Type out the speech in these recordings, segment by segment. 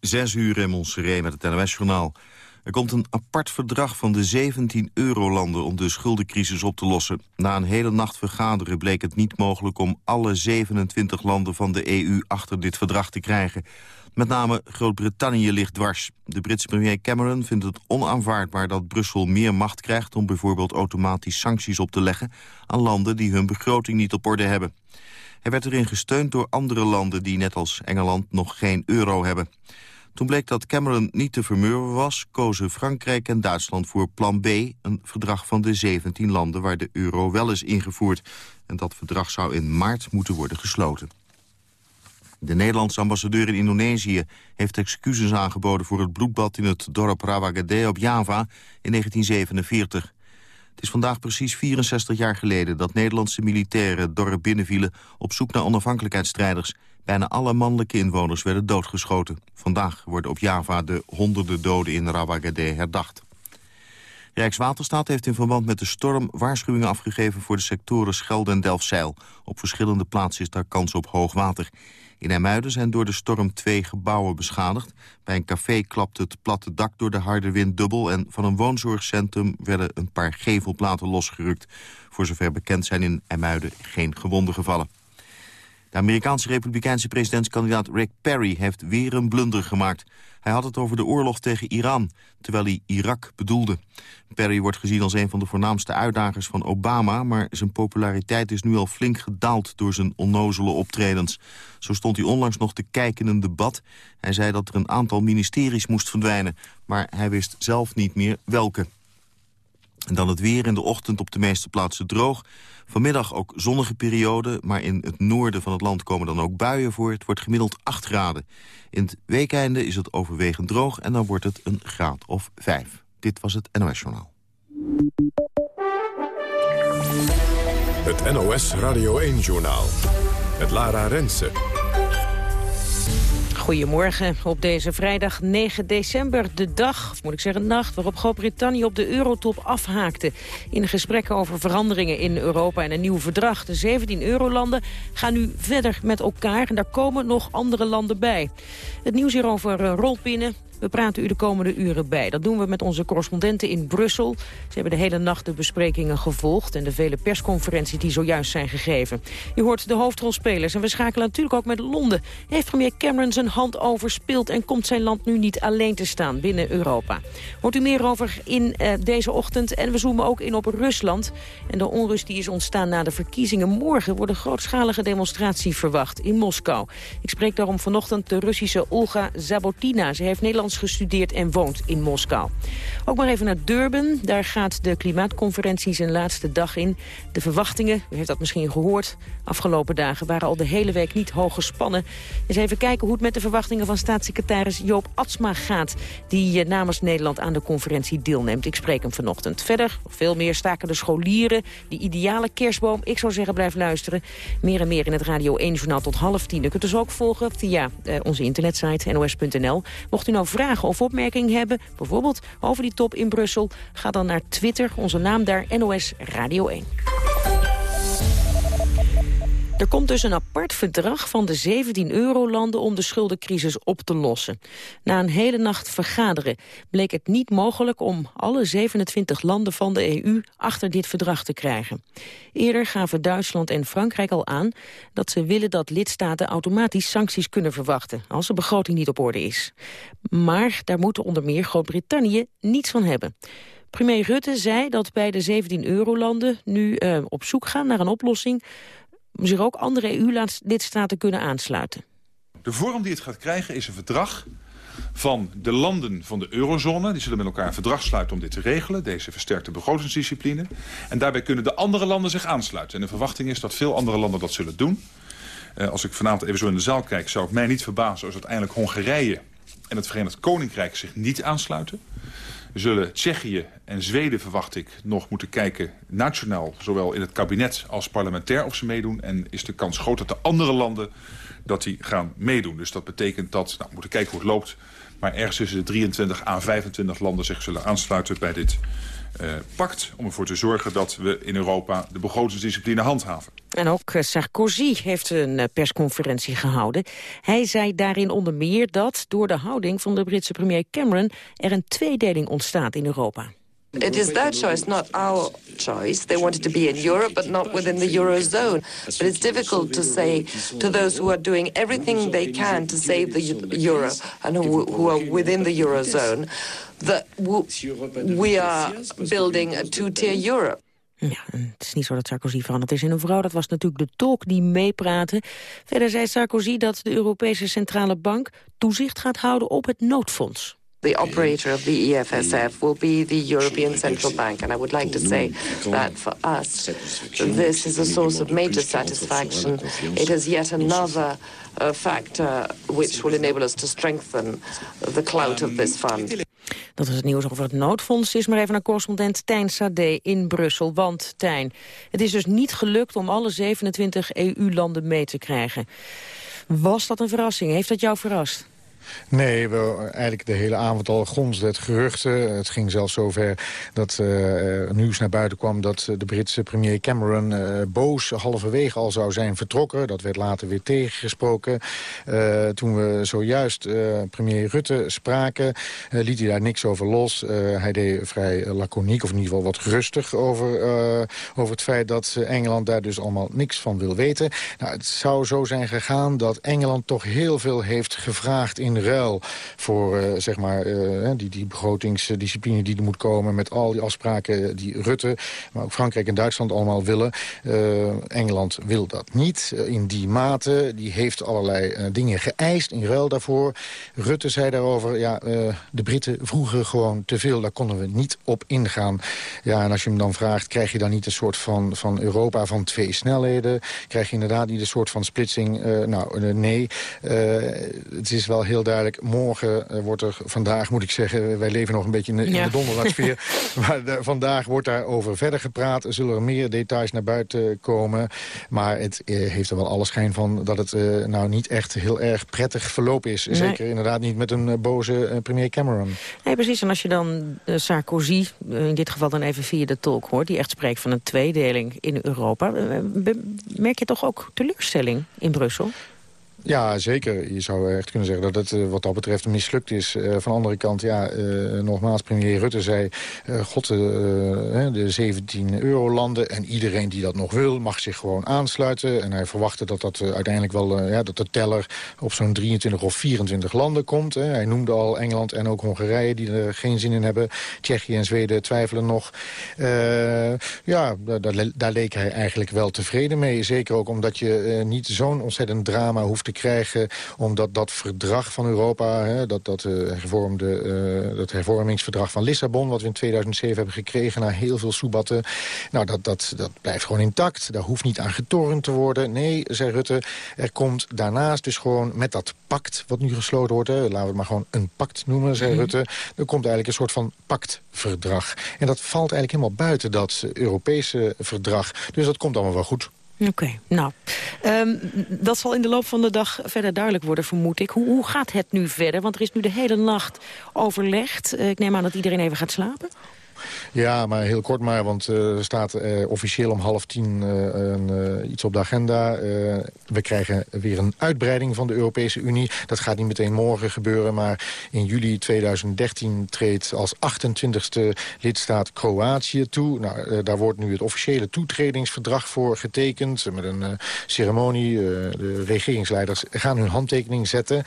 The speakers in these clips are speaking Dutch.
Zes uur in Montserrat met het NOS-journaal. Er komt een apart verdrag van de 17 eurolanden om de schuldencrisis op te lossen. Na een hele nacht vergaderen bleek het niet mogelijk om alle 27 landen van de EU achter dit verdrag te krijgen. Met name Groot-Brittannië ligt dwars. De Britse premier Cameron vindt het onaanvaardbaar dat Brussel meer macht krijgt om bijvoorbeeld automatisch sancties op te leggen aan landen die hun begroting niet op orde hebben. Hij werd erin gesteund door andere landen die net als Engeland nog geen euro hebben. Toen bleek dat Cameron niet te vermurwen was... kozen Frankrijk en Duitsland voor plan B... een verdrag van de 17 landen waar de euro wel is ingevoerd. En dat verdrag zou in maart moeten worden gesloten. De Nederlandse ambassadeur in Indonesië heeft excuses aangeboden... voor het bloedbad in het dorp Rawagede op Java in 1947. Het is vandaag precies 64 jaar geleden dat Nederlandse militairen dorp binnenvielen... op zoek naar onafhankelijkheidsstrijders... Bijna alle mannelijke inwoners werden doodgeschoten. Vandaag worden op Java de honderden doden in Rawagede herdacht. Rijkswaterstaat heeft in verband met de storm waarschuwingen afgegeven voor de sectoren Schelde en Delfzijl. Op verschillende plaatsen is daar kans op hoog water. In IJmuiden zijn door de storm twee gebouwen beschadigd. Bij een café klapte het platte dak door de harde wind dubbel... en van een woonzorgcentrum werden een paar gevelplaten losgerukt. Voor zover bekend zijn in IJmuiden geen gewonden gevallen. De Amerikaanse republikeinse presidentskandidaat Rick Perry heeft weer een blunder gemaakt. Hij had het over de oorlog tegen Iran, terwijl hij Irak bedoelde. Perry wordt gezien als een van de voornaamste uitdagers van Obama... maar zijn populariteit is nu al flink gedaald door zijn onnozele optredens. Zo stond hij onlangs nog te kijken in een debat. Hij zei dat er een aantal ministeries moest verdwijnen... maar hij wist zelf niet meer welke. En dan het weer in de ochtend op de meeste plaatsen droog. Vanmiddag ook zonnige periode, maar in het noorden van het land komen dan ook buien voor. Het wordt gemiddeld 8 graden. In het weekeinde is het overwegend droog en dan wordt het een graad of 5. Dit was het NOS Journaal. Het NOS Radio 1-journaal. Het Lara Rensen. Goedemorgen op deze vrijdag 9 december, de dag, of moet ik zeggen nacht... waarop Groot-Brittannië op de eurotop afhaakte. In gesprekken over veranderingen in Europa en een nieuw verdrag. De 17 eurolanden gaan nu verder met elkaar en daar komen nog andere landen bij. Het nieuws hierover uh, rolt binnen. We praten u de komende uren bij. Dat doen we met onze correspondenten in Brussel. Ze hebben de hele nacht de besprekingen gevolgd... en de vele persconferenties die zojuist zijn gegeven. U hoort de hoofdrolspelers en we schakelen natuurlijk ook met Londen. Heeft premier Cameron zijn hand overspeeld... en komt zijn land nu niet alleen te staan binnen Europa? Hoort u meer over in uh, deze ochtend. En we zoomen ook in op Rusland. En de onrust die is ontstaan na de verkiezingen. Morgen wordt een grootschalige demonstratie verwacht in Moskou. Ik spreek daarom vanochtend de Russische Olga Zabotina. Ze heeft Nederlands gestudeerd en woont in Moskou. Ook maar even naar Durban. Daar gaat de klimaatconferentie zijn laatste dag in. De verwachtingen, u heeft dat misschien gehoord, afgelopen dagen waren al de hele week niet hoog gespannen. Eens even kijken hoe het met de verwachtingen van staatssecretaris Joop Atsma gaat... die eh, namens Nederland aan de conferentie deelneemt. Ik spreek hem vanochtend. Verder, veel meer staken de scholieren, die ideale kerstboom. Ik zou zeggen, blijf luisteren. Meer en meer in het Radio 1-journaal tot half tien. U kunt dus ook volgen via eh, onze internetsite nos.nl. Mocht u nou vragen of opmerkingen hebben, bijvoorbeeld over die top in Brussel... ga dan naar Twitter, onze naam daar, NOS Radio 1. Er komt dus een apart verdrag van de 17 eurolanden om de schuldencrisis op te lossen. Na een hele nacht vergaderen bleek het niet mogelijk om alle 27 landen van de EU achter dit verdrag te krijgen. Eerder gaven Duitsland en Frankrijk al aan dat ze willen dat lidstaten automatisch sancties kunnen verwachten als de begroting niet op orde is. Maar daar moeten onder meer Groot-Brittannië niets van hebben. Premier Rutte zei dat bij de 17 eurolanden nu uh, op zoek gaan naar een oplossing zich ook andere EU-lidstaten kunnen aansluiten. De vorm die het gaat krijgen is een verdrag van de landen van de eurozone. Die zullen met elkaar een verdrag sluiten om dit te regelen. Deze versterkte begrotingsdiscipline. En daarbij kunnen de andere landen zich aansluiten. En de verwachting is dat veel andere landen dat zullen doen. Uh, als ik vanavond even zo in de zaal kijk... zou ik mij niet verbazen als uiteindelijk Hongarije en het Verenigd Koninkrijk zich niet aansluiten. Zullen Tsjechië en Zweden, verwacht ik, nog moeten kijken... nationaal, zowel in het kabinet als parlementair of ze meedoen. En is de kans groot dat de andere landen dat die gaan meedoen. Dus dat betekent dat, nou, we moeten kijken hoe het loopt... maar ergens tussen de 23 à 25 landen zich zullen aansluiten bij dit uh, pact... om ervoor te zorgen dat we in Europa de begrotingsdiscipline handhaven. En ook eh, Sarkozy heeft een eh, persconferentie gehouden. Hij zei daarin onder meer dat door de houding van de Britse premier Cameron... er een tweedeling ontstaat in Europa. It is their choice, not our choice. They wanted to be in Europe, but not within the Eurozone. But it's difficult to say to those who are doing everything they can to save the euro and who, who are within the Eurozone that we are building a two-tier Europe. Ja, het is niet zo dat Sarkozy veranderd is in een vrouw. Dat was natuurlijk de tolk die meepraatte. Verder zei Sarkozy dat de Europese Centrale Bank toezicht gaat houden op het noodfonds. The operator of the EFSF will be the European Central Bank. And I would like to say that for us, this is a source of major satisfaction. It is yet another uh, factor which will enable us to strengthen the clout of this fund. Dat is het nieuws over het noodfonds. Is maar even naar correspondent Tijn Sade in Brussel. Want, Tijn, het is dus niet gelukt om alle 27 EU-landen mee te krijgen. Was dat een verrassing? Heeft dat jou verrast? Nee, we, eigenlijk de hele avond al gonsde het geruchten. Het ging zelfs zover dat uh, nieuws naar buiten kwam... dat de Britse premier Cameron uh, boos halverwege al zou zijn vertrokken. Dat werd later weer tegengesproken. Toen we zojuist premier Rutte spraken, liet hij daar niks over los. hij deed vrij laconiek, of in ieder geval wat rustig... over, over het feit dat Engeland daar dus allemaal niks van wil weten. Nou, het zou zo zijn gegaan dat Engeland toch heel veel heeft gevraagd... in ruil voor uh, zeg maar, uh, die, die begrotingsdiscipline die er moet komen... met al die afspraken die Rutte, maar ook Frankrijk en Duitsland allemaal willen. Uh, Engeland wil dat niet in die mate. Die heeft allerlei dingen geëist in ruil daarvoor. Rutte zei daarover, ja, de Britten vroegen gewoon te veel. Daar konden we niet op ingaan. Ja, en als je hem dan vraagt, krijg je dan niet een soort van, van Europa van twee snelheden? Krijg je inderdaad niet een soort van splitsing? nou, nee. het is wel heel duidelijk. Morgen uh, wordt er, vandaag moet ik zeggen... wij leven nog een beetje in de, ja. de donderdagsfeer. maar de, vandaag wordt daarover verder gepraat. Er zullen er meer details naar buiten komen. Maar het uh, heeft er wel alle schijn van dat het nou niet echt heel erg prettig verlopen is. Nee. Zeker inderdaad niet met een boze premier Cameron. Nee, precies. En als je dan Sarkozy, in dit geval dan even via de tolk hoort... die echt spreekt van een tweedeling in Europa... merk je toch ook teleurstelling in Brussel? Ja, zeker. Je zou echt kunnen zeggen dat het uh, wat dat betreft mislukt is. Uh, van de andere kant, ja, uh, nogmaals, premier Rutte zei... god, de 17 eurolanden en iedereen die dat nog wil... mag zich gewoon aansluiten. En hij verwachtte dat dat uiteindelijk wel... ja, dat de teller op zo'n 23 of 24 landen komt. Hij noemde al Engeland en ook Hongarije die er geen zin in hebben. Tsjechië en Zweden twijfelen nog. ja, daar, daar leek hij eigenlijk wel tevreden mee. Zeker ook omdat je niet zo'n ontzettend drama hoeft te krijgen... omdat dat verdrag van Europa, hè, dat, dat, uh, hervormde, uh, dat hervormingsverdrag van Lissabon... wat we in 2007 hebben gekregen na heel veel soebatten... nou, dat, dat, dat blijft gewoon intact. Daar hoeft niet aan getornd te worden. Nee, zei Rutte, er komt daarnaast dus gewoon met dat pact... wat nu gesloten wordt, hè, laten we het maar gewoon een pact noemen, zei mm -hmm. Rutte... er komt eigenlijk een soort van pactverdrag. En dat valt eigenlijk helemaal buiten dat Europese verdrag. Dus dat komt allemaal wel goed. Oké, nou, um, dat zal in de loop van de dag verder duidelijk worden, vermoed ik. Hoe, hoe gaat het nu verder? Want er is nu de hele nacht overlegd. Uh, ik neem aan dat iedereen even gaat slapen. Ja, maar heel kort maar, want uh, er staat uh, officieel om half tien uh, iets op de agenda. we krijgen weer een uitbreiding van de Europese Unie. Dat gaat niet meteen morgen gebeuren, maar in juli 2013 treedt als 28e lidstaat Kroatië toe. Nou, daar wordt nu het officiële toetredingsverdrag voor getekend. Met een ceremonie. de regeringsleiders gaan hun handtekening zetten.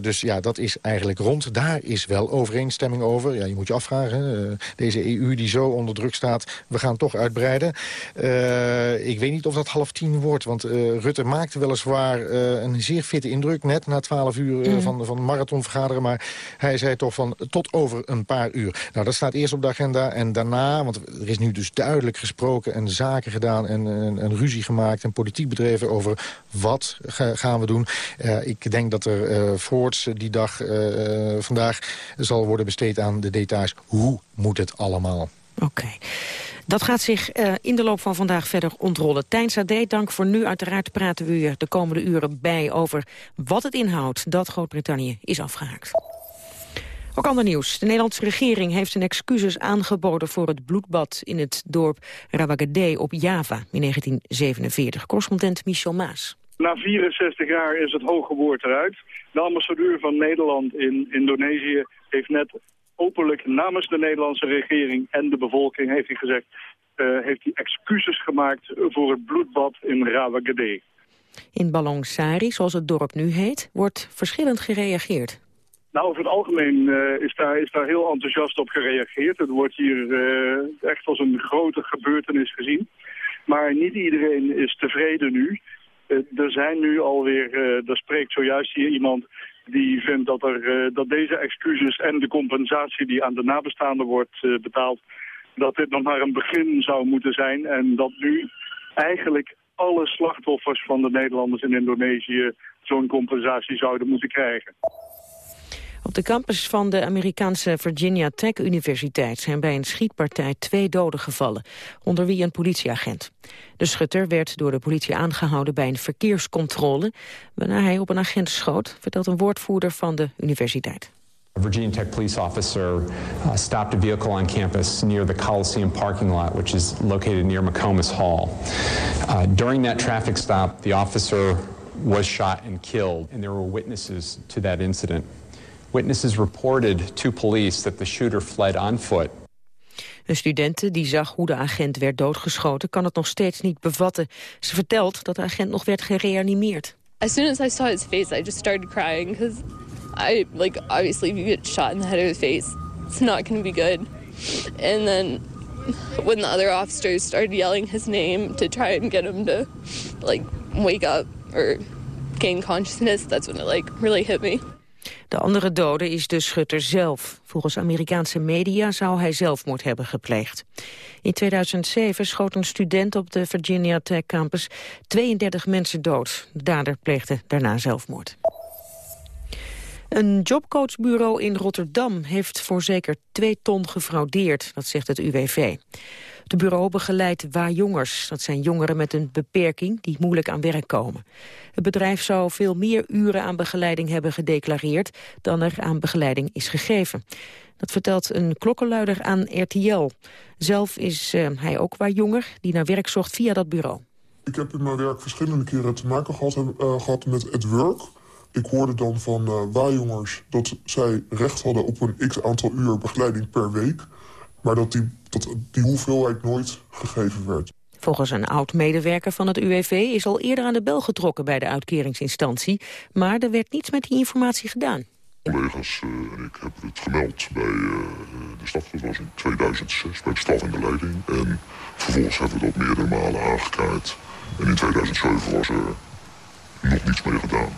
dus ja, dat is eigenlijk rond. Daar is wel overeenstemming over. Ja, je moet je afvragen deze EU die zo onder druk staat, we gaan toch uitbreiden. Uh, ik weet niet of dat half tien wordt, want uh, Rutte maakte weliswaar uh, een zeer fitte indruk... net na twaalf uur mm. van, van marathon vergaderen, maar hij zei toch van tot over een paar uur. Nou, dat staat eerst op de agenda en daarna, want er is nu dus duidelijk gesproken... en zaken gedaan en, en, en ruzie gemaakt en politiek bedreven over wat ga, gaan we doen. ik denk dat er voorts die dag vandaag zal worden besteed aan de details. Hoe moet het allemaal? Oké. Dat gaat zich uh, in de loop van vandaag verder ontrollen. Tijn Sade, dank voor nu. Uiteraard praten we u de komende uren bij over wat het inhoudt dat Groot-Brittannië is afgehaakt. Ook ander nieuws. De Nederlandse regering heeft zijn excuses aangeboden voor het bloedbad in het dorp Rawagede op Java in 1947. Correspondent Michel Maas. Na 64 jaar is het hoge woord eruit. De ambassadeur van Nederland in Indonesië heeft net openlijk namens de Nederlandse regering en de bevolking, heeft hij gezegd, uh, heeft hij excuses gemaakt voor het bloedbad in Rawagede. In Balongsari, zoals het dorp nu heet, wordt verschillend gereageerd. Nou, over het algemeen uh, is, daar, is daar heel enthousiast op gereageerd. Het wordt hier uh, echt als een grote gebeurtenis gezien. Maar niet iedereen is tevreden nu. er zijn nu alweer, er spreekt zojuist hier iemand die vindt dat, er, uh, dat deze excuses en de compensatie die aan de nabestaanden wordt uh, betaald, dat dit nog maar een begin zou moeten zijn. En dat nu eigenlijk alle slachtoffers van de Nederlanders in Indonesië zo'n compensatie zouden moeten krijgen. Op de campus van de Amerikaanse Virginia Tech Universiteit zijn bij een schietpartij twee doden gevallen, onder wie een politieagent. De schutter werd door de politie aangehouden bij een verkeerscontrole, waarna hij op een agent schoot, vertelt een woordvoerder van de universiteit. A Virginia Tech police officer uh, stopped a vehicle on campus near the Coliseum parking lot, which is located near McComas Hall. Uh, during that traffic stop, the officer was shot and killed, and there were witnesses to that incident. Witnesses reported to police that the shooter fled on foot. Een studente die zag hoe de agent werd doodgeschoten kan het nog steeds niet bevatten. Ze vertelt dat de agent nog werd gereanimeerd. As soon as I saw his face, I just started crying because I like obviously if you get shot in the head or the face, it's not going to be good. And then when the other officers started yelling his name to try and get him to like wake up or gain consciousness, that's when it like really hit me. De andere dode is de schutter zelf. Volgens Amerikaanse media zou hij zelfmoord hebben gepleegd. In 2007 schoot een student op de Virginia Tech campus 32 mensen dood. De dader pleegde daarna zelfmoord. Een jobcoachbureau in Rotterdam heeft voor zeker twee ton gefraudeerd, dat zegt het UWV. Het bureau begeleidt waarjongers. Dat zijn jongeren met een beperking die moeilijk aan werk komen. Het bedrijf zou veel meer uren aan begeleiding hebben gedeclareerd... dan er aan begeleiding is gegeven. Dat vertelt een klokkenluider aan RTL. Zelf is uh, hij ook waarjonger die naar werk zocht via dat bureau. Ik heb in mijn werk verschillende keren te maken gehad, uh, gehad met het work. Ik hoorde dan van uh, waarjongers dat zij recht hadden op een x-aantal uur begeleiding per week... maar dat die dat die hoeveelheid nooit gegeven werd. Volgens een oud-medewerker van het UWV is al eerder aan de bel getrokken bij de uitkeringsinstantie, maar er werd niets met die informatie gedaan. Collega's uh, en ik hebben het gemeld bij uh, de staf, dat was in 2006, bij de staf en de leiding. En vervolgens hebben we dat meerdere malen aangekaart. En in 2007 was er nog niets mee gedaan.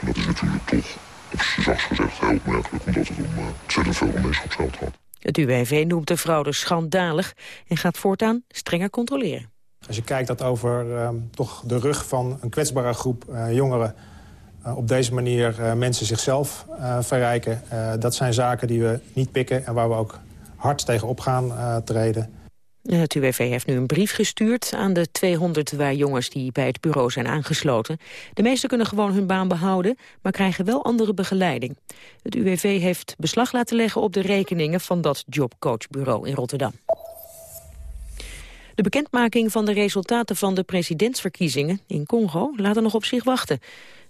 En dat is natuurlijk toch, op zachts gezegd, heel opmerkelijk, omdat het om uh, ontzettend veel gemeenschapsgeld gaat. Het UWV noemt de fraude schandalig en gaat voortaan strenger controleren. Als je kijkt dat over uh, toch de rug van een kwetsbare groep uh, jongeren... Uh, op deze manier uh, mensen zichzelf verrijken... dat zijn zaken die we niet pikken en waar we ook hard tegen op gaan treden. Het UWV heeft nu een brief gestuurd aan de 200 waarjongens die bij het bureau zijn aangesloten. De meesten kunnen gewoon hun baan behouden, maar krijgen wel andere begeleiding. Het UWV heeft beslag laten leggen op de rekeningen van dat jobcoachbureau in Rotterdam. De bekendmaking van de resultaten van de presidentsverkiezingen in Congo laat er nog op zich wachten.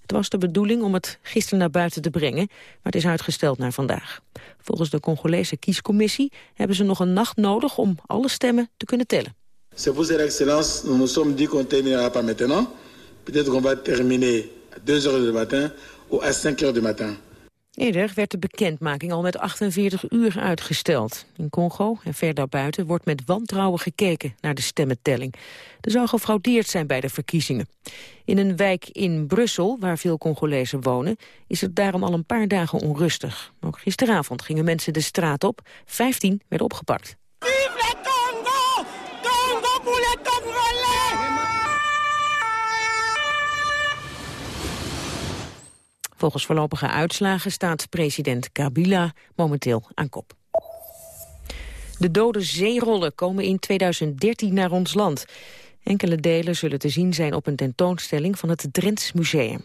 Het was de bedoeling om het gisteren naar buiten te brengen, maar het is uitgesteld naar vandaag. Volgens de Congolese kiescommissie hebben ze nog een nacht nodig om alle stemmen te kunnen tellen. C'est vous, excellence, nous nous sommes dit qu'on terminera pas maintenant. Peut-être qu'on va terminer à 2 heures du matin ou à 5 heures du matin. Eerder werd de bekendmaking al met 48 uur uitgesteld. In Congo en ver daarbuiten wordt met wantrouwen gekeken naar de stemmentelling. Er zou gefraudeerd zijn bij de verkiezingen. In een wijk in Brussel, waar veel Congolezen wonen, is het daarom al een paar dagen onrustig. Ook gisteravond gingen mensen de straat op. 15 werden opgepakt. Vive Congo! Congo! Volgens voorlopige uitslagen staat president Kabila momenteel aan kop. De dode zeerollen komen in 2013 naar ons land. Enkele delen zullen te zien zijn op een tentoonstelling van het Drents Museum.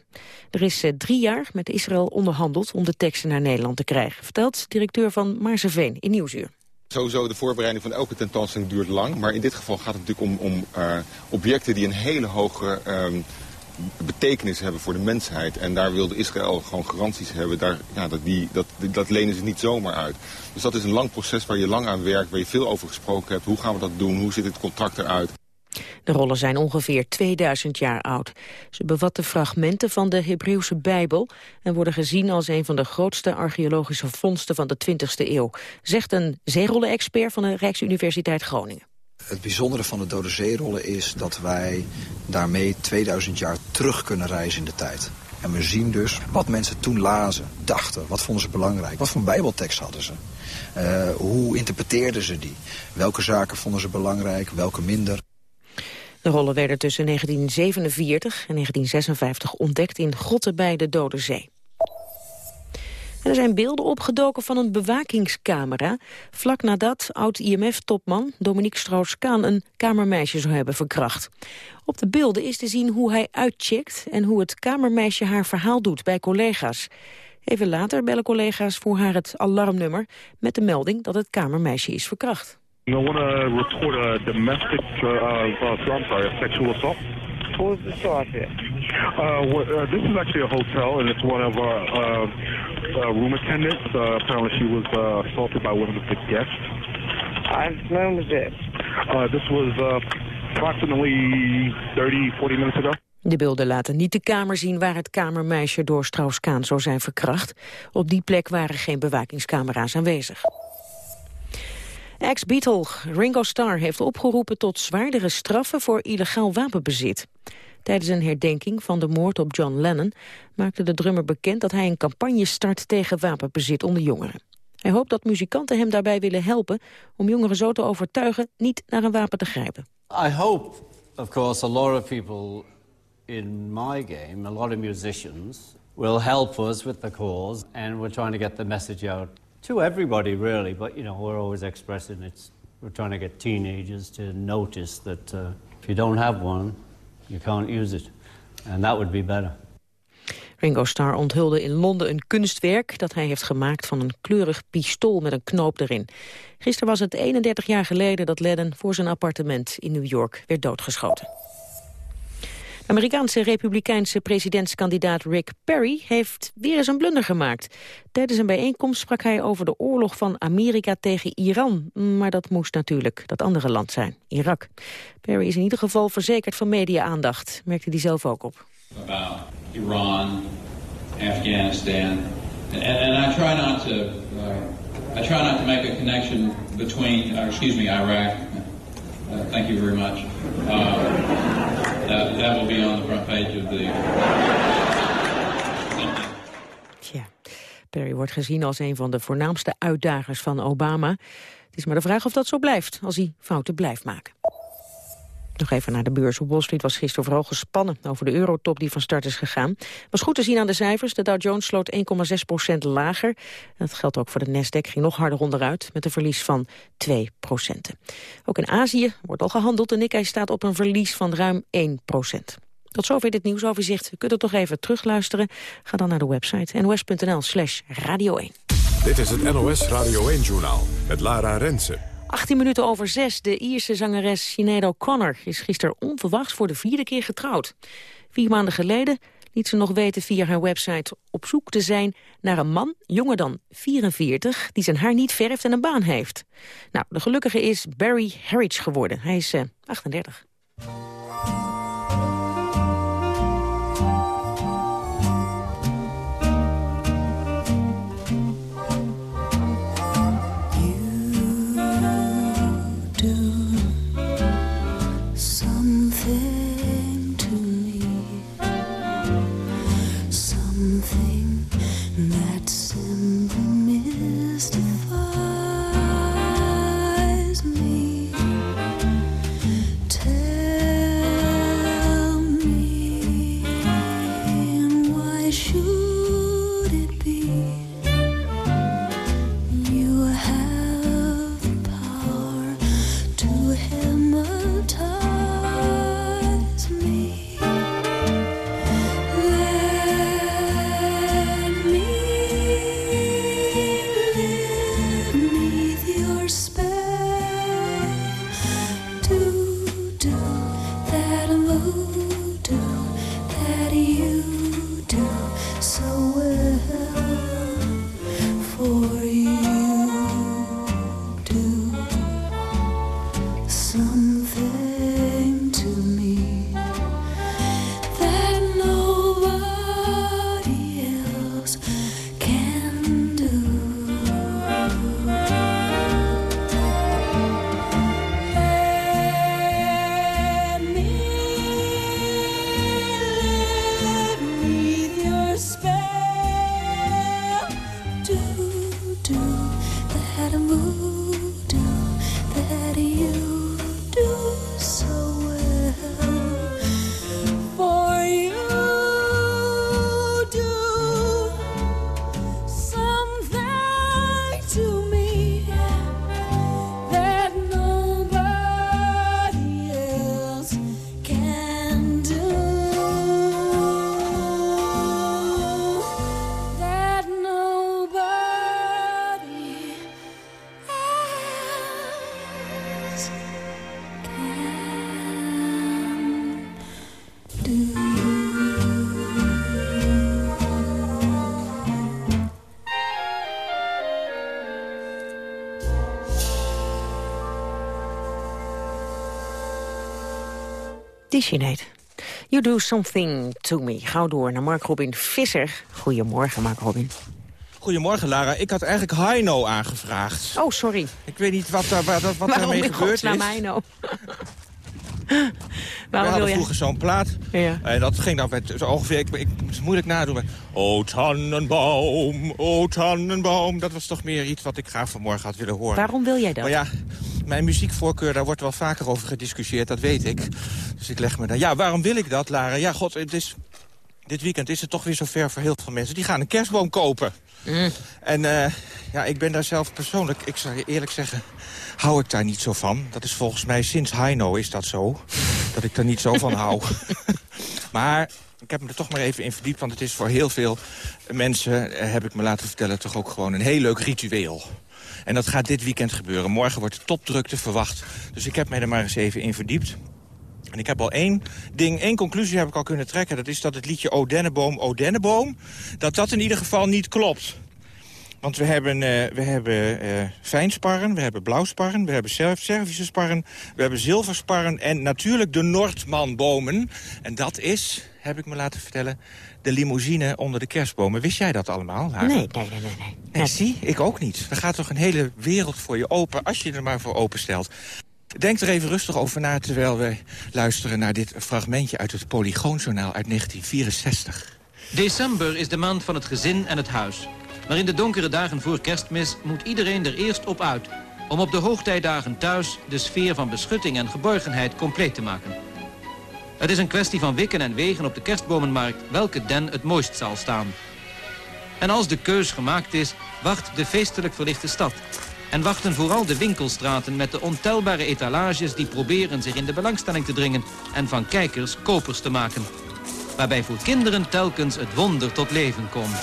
Er is eh, drie jaar met Israël onderhandeld om de teksten naar Nederland te krijgen, vertelt directeur van Maarseveen in Nieuwsuur. Sowieso de voorbereiding van elke tentoonstelling duurt lang. Maar in dit geval gaat het natuurlijk om, om uh, objecten die een hele hoge uh, betekenis hebben voor de mensheid. En daar wilde Israël gewoon garanties hebben. Daar, ja, dat, die, dat, dat lenen ze niet zomaar uit. Dus dat is een lang proces waar je lang aan werkt, waar je veel over gesproken hebt. Hoe gaan we dat doen? Hoe ziet het contract eruit? De rollen zijn ongeveer 2000 jaar oud. Ze bevatten fragmenten van de Hebreeuwse Bijbel... en worden gezien als een van de grootste archeologische vondsten van de 20e eeuw... zegt een zeerollen-expert van de Rijksuniversiteit Groningen. Het bijzondere van de Dode Zeerollen is dat wij daarmee 2000 jaar terug kunnen reizen in de tijd. En we zien dus wat mensen toen lazen, dachten, wat vonden ze belangrijk, wat voor bijbeltekst hadden ze. Uh, hoe interpreteerden ze die? Welke zaken vonden ze belangrijk, welke minder? De rollen werden tussen 1947 en 1956 ontdekt in grotten bij de Dode Zee. Er zijn beelden opgedoken van een bewakingscamera... vlak nadat oud-IMF-topman Dominique Strauss-Kaan... een kamermeisje zou hebben verkracht. Op de beelden is te zien hoe hij uitcheckt... en hoe het kamermeisje haar verhaal doet bij collega's. Even later bellen collega's voor haar het alarmnummer... met de melding dat het kamermeisje is verkracht. I want to report a domestic, uh, uh, sorry, a sexual assault. What was the source here? Uh, what, uh, this is actually a hotel, and it's one of our uh, uh, room attendants. Uh, apparently, she was uh, assaulted by one of the guests. Uh, when was this? Uh, this was uh, approximately 30, 40 minutes ago. De beelden laten niet de kamer zien waar het kamermeisje door Strauss-Kaan zou zijn verkracht. Op die plek waren geen bewakingscamera's aanwezig. Ex-Beatle Ringo Starr heeft opgeroepen tot zwaardere straffen voor illegaal wapenbezit. Tijdens een herdenking van de moord op John Lennon maakte de drummer bekend dat hij een campagne start tegen wapenbezit onder jongeren. Hij hoopt dat muzikanten hem daarbij willen helpen om jongeren zo te overtuigen niet naar een wapen te grijpen. I hope, of course, a lot of people in my game, a lot of musicians, will help us with the cause and we're trying to get the message out to everybody, really. But, you know, we're always expressing it. We're trying to get teenagers to notice that uh, if you don't have one, you can't use it. And that would be better. Ringo Starr onthulde in Londen een kunstwerk dat hij heeft gemaakt van een kleurig pistool met een knoop erin. Gisteren was het 31 jaar geleden dat Lennon voor zijn appartement in New York werd doodgeschoten. Amerikaanse republikeinse presidentskandidaat Rick Perry heeft weer eens een blunder gemaakt. Tijdens een bijeenkomst sprak hij over de oorlog van Amerika tegen Iran. Maar dat moest natuurlijk dat andere land zijn, Irak. Perry is in ieder geval verzekerd van media-aandacht, merkte hij zelf ook op. About Iran, Afghanistan, and, and I try not to, uh, I try not to make a connection between, uh, excuse me, Iraq. Uh, thank you very much. Uh, that, will be on the front page of the... Perry wordt gezien als een van de voornaamste uitdagers van Obama. Het is maar de vraag of dat zo blijft, als hij fouten blijft maken. Nog even naar de beurs. Wall Street was gisteren vooral gespannen over de eurotop die van start is gegaan. Was goed te zien aan de cijfers. De Dow Jones sloot 1,6 procent lager. Dat geldt ook voor de Nasdaq. Ging nog harder onderuit met een verlies van 2 procent. Ook in Azië wordt al gehandeld. De Nikkei staat op een verlies van ruim 1 procent. Tot zover dit nieuwsoverzicht. U kunt het toch even terugluisteren. Ga dan naar de website nos.nl slash radio 1. Dit is het NOS Radio 1-journaal met Lara Rensen. 18 minuten over 6. De Ierse zangeres Sinead O'Connor is gisteren onverwachts voor de vierde keer getrouwd. Vier maanden geleden liet ze nog weten via haar website op zoek te zijn naar een man, jonger dan 44, die zijn haar niet verft en een baan heeft. Nou, de gelukkige is Barry Harridge geworden. Hij is uh, 38. Sinead. You do something to me. Gauw door naar Mark Robin Visser. Goedemorgen, Mark Robin. Goedemorgen, Lara. Ik had eigenlijk Heino aangevraagd. Oh, sorry. Ik weet niet wat, daar, wat, wat daarmee gebeurd is. Heino? We Waarom wil hadden je... vroeger zo'n plaat. Ja. En dat ging dan met ongeveer... Ik, ik het is moeilijk nadoen. O tannenboom, o tannenboom. Dat was toch meer iets wat ik graag vanmorgen had willen horen. Waarom wil jij dat? Maar ja, mijn muziekvoorkeur, daar wordt wel vaker over gediscussieerd. Dat weet ik. Dus ik leg me daar... Ja, waarom wil ik dat, Lara? Ja, god, het is... Dit weekend is het toch weer zover voor heel veel mensen. Die gaan een kerstboom kopen. Mm. En eh, ja, ik ben daar zelf persoonlijk, ik zal je eerlijk zeggen, hou ik daar niet zo van. Dat is volgens mij sinds Heino is dat zo. dat ik er niet zo van hou. maar ik heb me er toch maar even in verdiept, want het is voor heel veel mensen, eh, heb ik me laten vertellen, toch ook gewoon een heel leuk ritueel. En dat gaat dit weekend gebeuren. Morgen wordt topdrukte verwacht. Dus ik heb mij er maar eens even in verdiept. En ik heb al één ding, één conclusie heb ik al kunnen trekken. Dat is dat het liedje O Denneboom... dat dat in ieder geval niet klopt. Want we hebben, eh, we hebben eh, fijnsparren, we hebben blauwsparren... we hebben Ser- Servische sparren, we hebben zilversparren... en natuurlijk de Noordmanbomen. En dat is, heb ik me laten vertellen, de limousine onder de kerstbomen. Wist jij dat allemaal, Lara? Nee, nee, nee, nee. nee. Nee, zie, ik ook niet. Er gaat toch een hele wereld voor je open als je er maar voor openstelt. Denk er even rustig over na terwijl we luisteren naar dit fragmentje uit het Polygoonjournaal uit 1964. December is de maand van het gezin en het huis. Maar in de donkere dagen voor kerstmis moet iedereen er eerst op uit... om op de hoogtijdagen thuis de sfeer van beschutting en geborgenheid compleet te maken. Het is een kwestie van wikken en wegen op de kerstbomenmarkt... welke den het mooist zal staan. En als de keus gemaakt is, wacht de feestelijk verlichte stad... En wachten vooral de winkelstraten met de ontelbare etalages... die proberen zich in de belangstelling te dringen... en van kijkers kopers te maken. Waarbij voor kinderen telkens het wonder tot leven komt.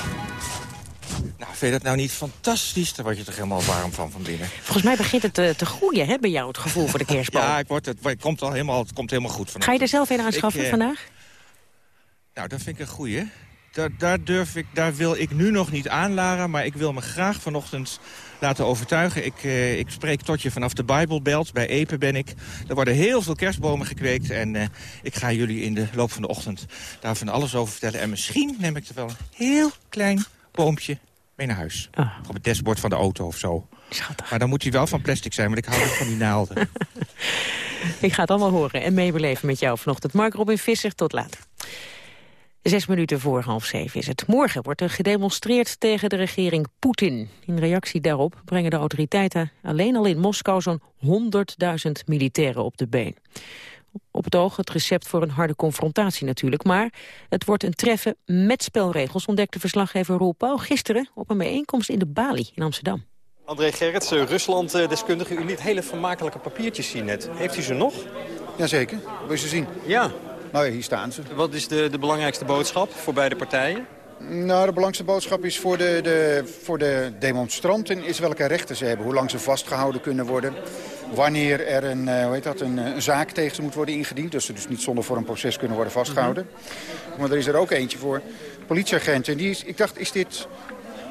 Nou, vind je dat nou niet fantastisch? Daar word je toch helemaal warm van van binnen. Volgens mij begint het te, te groeien, hè, bij jou, het gevoel voor de kerstboom. Ja, ik word het, het, komt al helemaal, het komt helemaal goed vanaf. Ga je er zelf een aanschaffen Ik, eh, vandaag? Nou, dat vind ik een goeie. Daar, daar, durf ik, daar wil ik nu nog niet aanlaren, maar ik wil me graag vanochtend laten overtuigen. Ik, eh, ik spreek tot je vanaf de Bijbelbelt, bij Epe ben ik. Er worden heel veel kerstbomen gekweekt en eh, ik ga jullie in de loop van de ochtend daar van alles over vertellen. En misschien neem ik er wel een heel klein boompje mee naar huis. Op het dashboard van de auto of zo. Maar dan moet hij wel van plastic zijn, want ik hou niet van die naalden. Ik ga het allemaal horen en meebeleven met jou vanochtend. Mark Robin Visser, tot later. Zes minuten voor half zeven is het. Morgen wordt er gedemonstreerd tegen de regering Poetin. In reactie daarop brengen de autoriteiten alleen al in Moskou zo'n 100.000 militairen op de been. Op het oog het recept voor een harde confrontatie natuurlijk. Maar het wordt een treffen met spelregels, ontdekte verslaggever Roel Pauw gisteren op een bijeenkomst in de Bali in Amsterdam. André Gerrits, eh, Rusland-deskundige. U liet hele vermakelijke papiertjes zien net. Heeft u ze nog? Jazeker, wil je ze zien? Ja. Nou ja, hier staan ze. Wat is de, de belangrijkste boodschap voor beide partijen? Nou, de belangrijkste boodschap is voor de, de, voor de demonstranten is welke rechten ze hebben. Hoe lang ze vastgehouden kunnen worden. Wanneer er een, eh, hoe heet dat, een, een zaak tegen ze moet worden ingediend. Dus ze dus niet zonder voor een proces kunnen worden vastgehouden. Maar er is er ook eentje voor politieagenten. En die is, ik dacht, is dit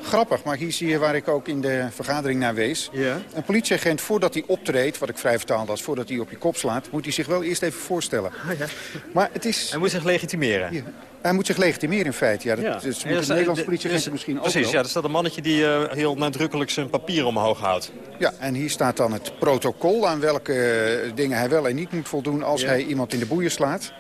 grappig? Maar hier zie je waar ik ook in de vergadering naar wees. Ja. Een politieagent, voordat hij optreedt, wat ik vrij vertaald was... voordat hij op je kop slaat, moet hij zich wel eerst even voorstellen. Maar het is... Hij moet zich legitimeren. Ja. Hij moet zich legitimeren in feite. Ja, dat, Ja. dus Ja, moet Nederlandse de- politieagent misschien ook Precies, wel. ja, er staat een mannetje die eh, heel nadrukkelijk zijn papier omhoog houdt. Ja, en hier staat dan het protocol aan welke eh, dingen hij wel en niet moet voldoen als Ja. hij iemand in de boeien slaat.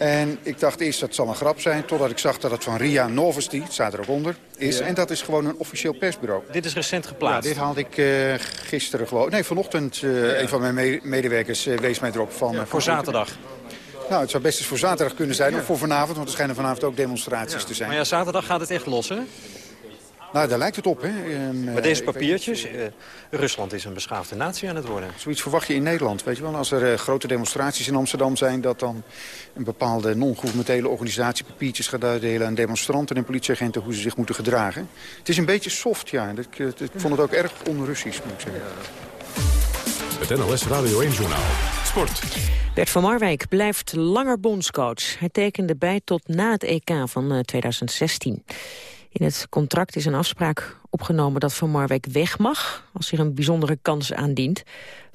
En ik dacht eerst dat zal een grap zijn, totdat ik zag dat het van RIA Novosti, het staat er ook onder, is. Ja. En dat is gewoon een officieel persbureau. Dit is recent geplaatst. Ja, dit haalde ik eh, gisteren gewoon. Nee, vanochtend, eh, een van mijn me- medewerkers eh, wees mij erop van... voor zaterdag. Nou, het zou best eens voor zaterdag kunnen zijn, of voor vanavond, want er schijnen vanavond ook demonstraties te zijn. Maar ja, zaterdag gaat het echt los, hè? Nou, daar lijkt het op, hè. Ehm, Met eh, deze weet- papiertjes, eh, Rusland is een beschaafde natie aan het worden. Zoiets verwacht je in Nederland, weet je wel. Als er eh, grote demonstraties in Amsterdam zijn... dat dan een bepaalde non-governementele organisatie papiertjes gaat uitdelen... aan demonstranten en politieagenten hoe ze zich moeten gedragen. Het is een beetje soft, ja. Ik, ik vond het ook erg on-Russisch, moet ik zeggen. Het NLS Radio 1-journaal. Sport. Bert van Marwijk blijft langer bondscoach. Hij tekende bij tot na het EK van eh, 2016. In het contract is een afspraak opgenomen dat Van Marwijk weg mag... als zich een bijzondere kans aandient.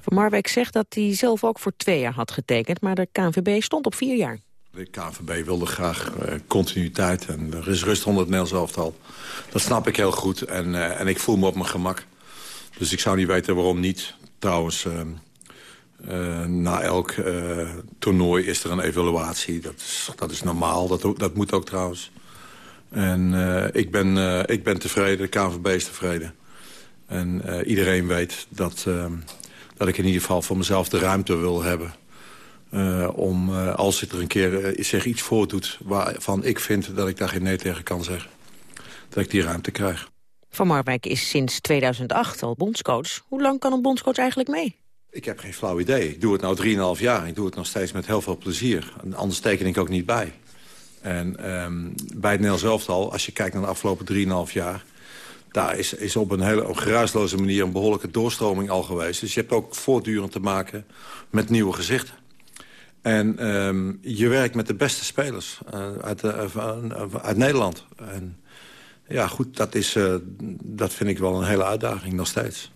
Van Marwijk zegt dat hij zelf ook voor twee jaar had getekend... maar de KNVB stond op vier jaar. De KNVB wilde graag uh, continuïteit en er is rust onder het Nederlands elftal. Dat snap ik heel goed en, uh, en ik voel me op mijn gemak. Dus ik zou niet weten waarom niet. Trouwens, uh, na elk toernooi is er een evaluatie. Dat is, dat is normaal, dat, dat moet ook trouwens. En ik, ben, ik ben tevreden, de KNVB is tevreden. En iedereen weet dat, dat ik in ieder geval voor mezelf de ruimte wil hebben... Uh, om, uh, als er een keer uh, zich iets voordoet waarvan ik vind dat ik daar geen nee tegen kan zeggen, dat ik die ruimte krijg. Van Marwijk is sinds 2008 al bondscoach. Hoe lang kan een bondscoach eigenlijk mee? Ik heb geen flauw idee. Ik doe het nou 3,5 jaar. Ik doe het nog steeds met heel veel plezier. Anders teken ik ook niet bij. En um, bij het Nederlands elftal, als je kijkt naar de afgelopen 3,5 jaar... daar is, is op een hele geruisloze manier een behoorlijke doorstroming al geweest. Dus je hebt ook voortdurend te maken met nieuwe gezichten. En um, je werkt met de beste spelers uh, uit, uh, uit Nederland. En ja, goed, dat, is, dat vind ik wel een hele uitdaging nog steeds.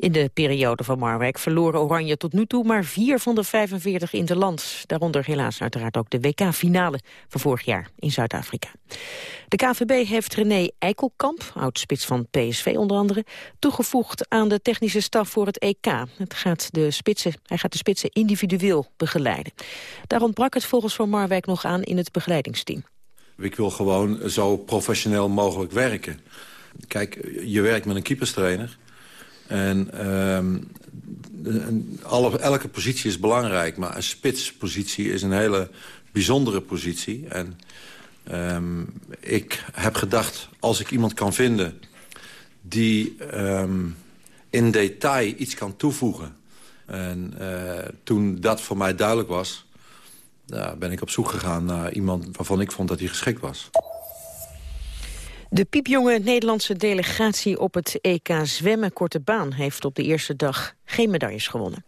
In de periode van Marwijk verloren Oranje tot nu toe maar 4 van de 45 interlands. Daaronder helaas uiteraard ook de WK-finale van vorig jaar in Zuid-Afrika. De KVB heeft René Eikelkamp, oud-spits van PSV onder andere, toegevoegd aan de technische staf voor het EK. Het gaat de spitsen, hij gaat de spitsen individueel begeleiden. Daar ontbrak het volgens Van Marwijk nog aan in het begeleidingsteam. Ik wil gewoon zo professioneel mogelijk werken. Kijk, je werkt met een keeperstrainer. En um, alle, elke positie is belangrijk, maar een spitspositie is een hele bijzondere positie. En um, ik heb gedacht, als ik iemand kan vinden die um, in detail iets kan toevoegen... en uh, toen dat voor mij duidelijk was, ja, ben ik op zoek gegaan naar iemand waarvan ik vond dat hij geschikt was. De piepjonge Nederlandse delegatie op het EK zwemmen korte baan... heeft op de eerste dag geen medailles gewonnen.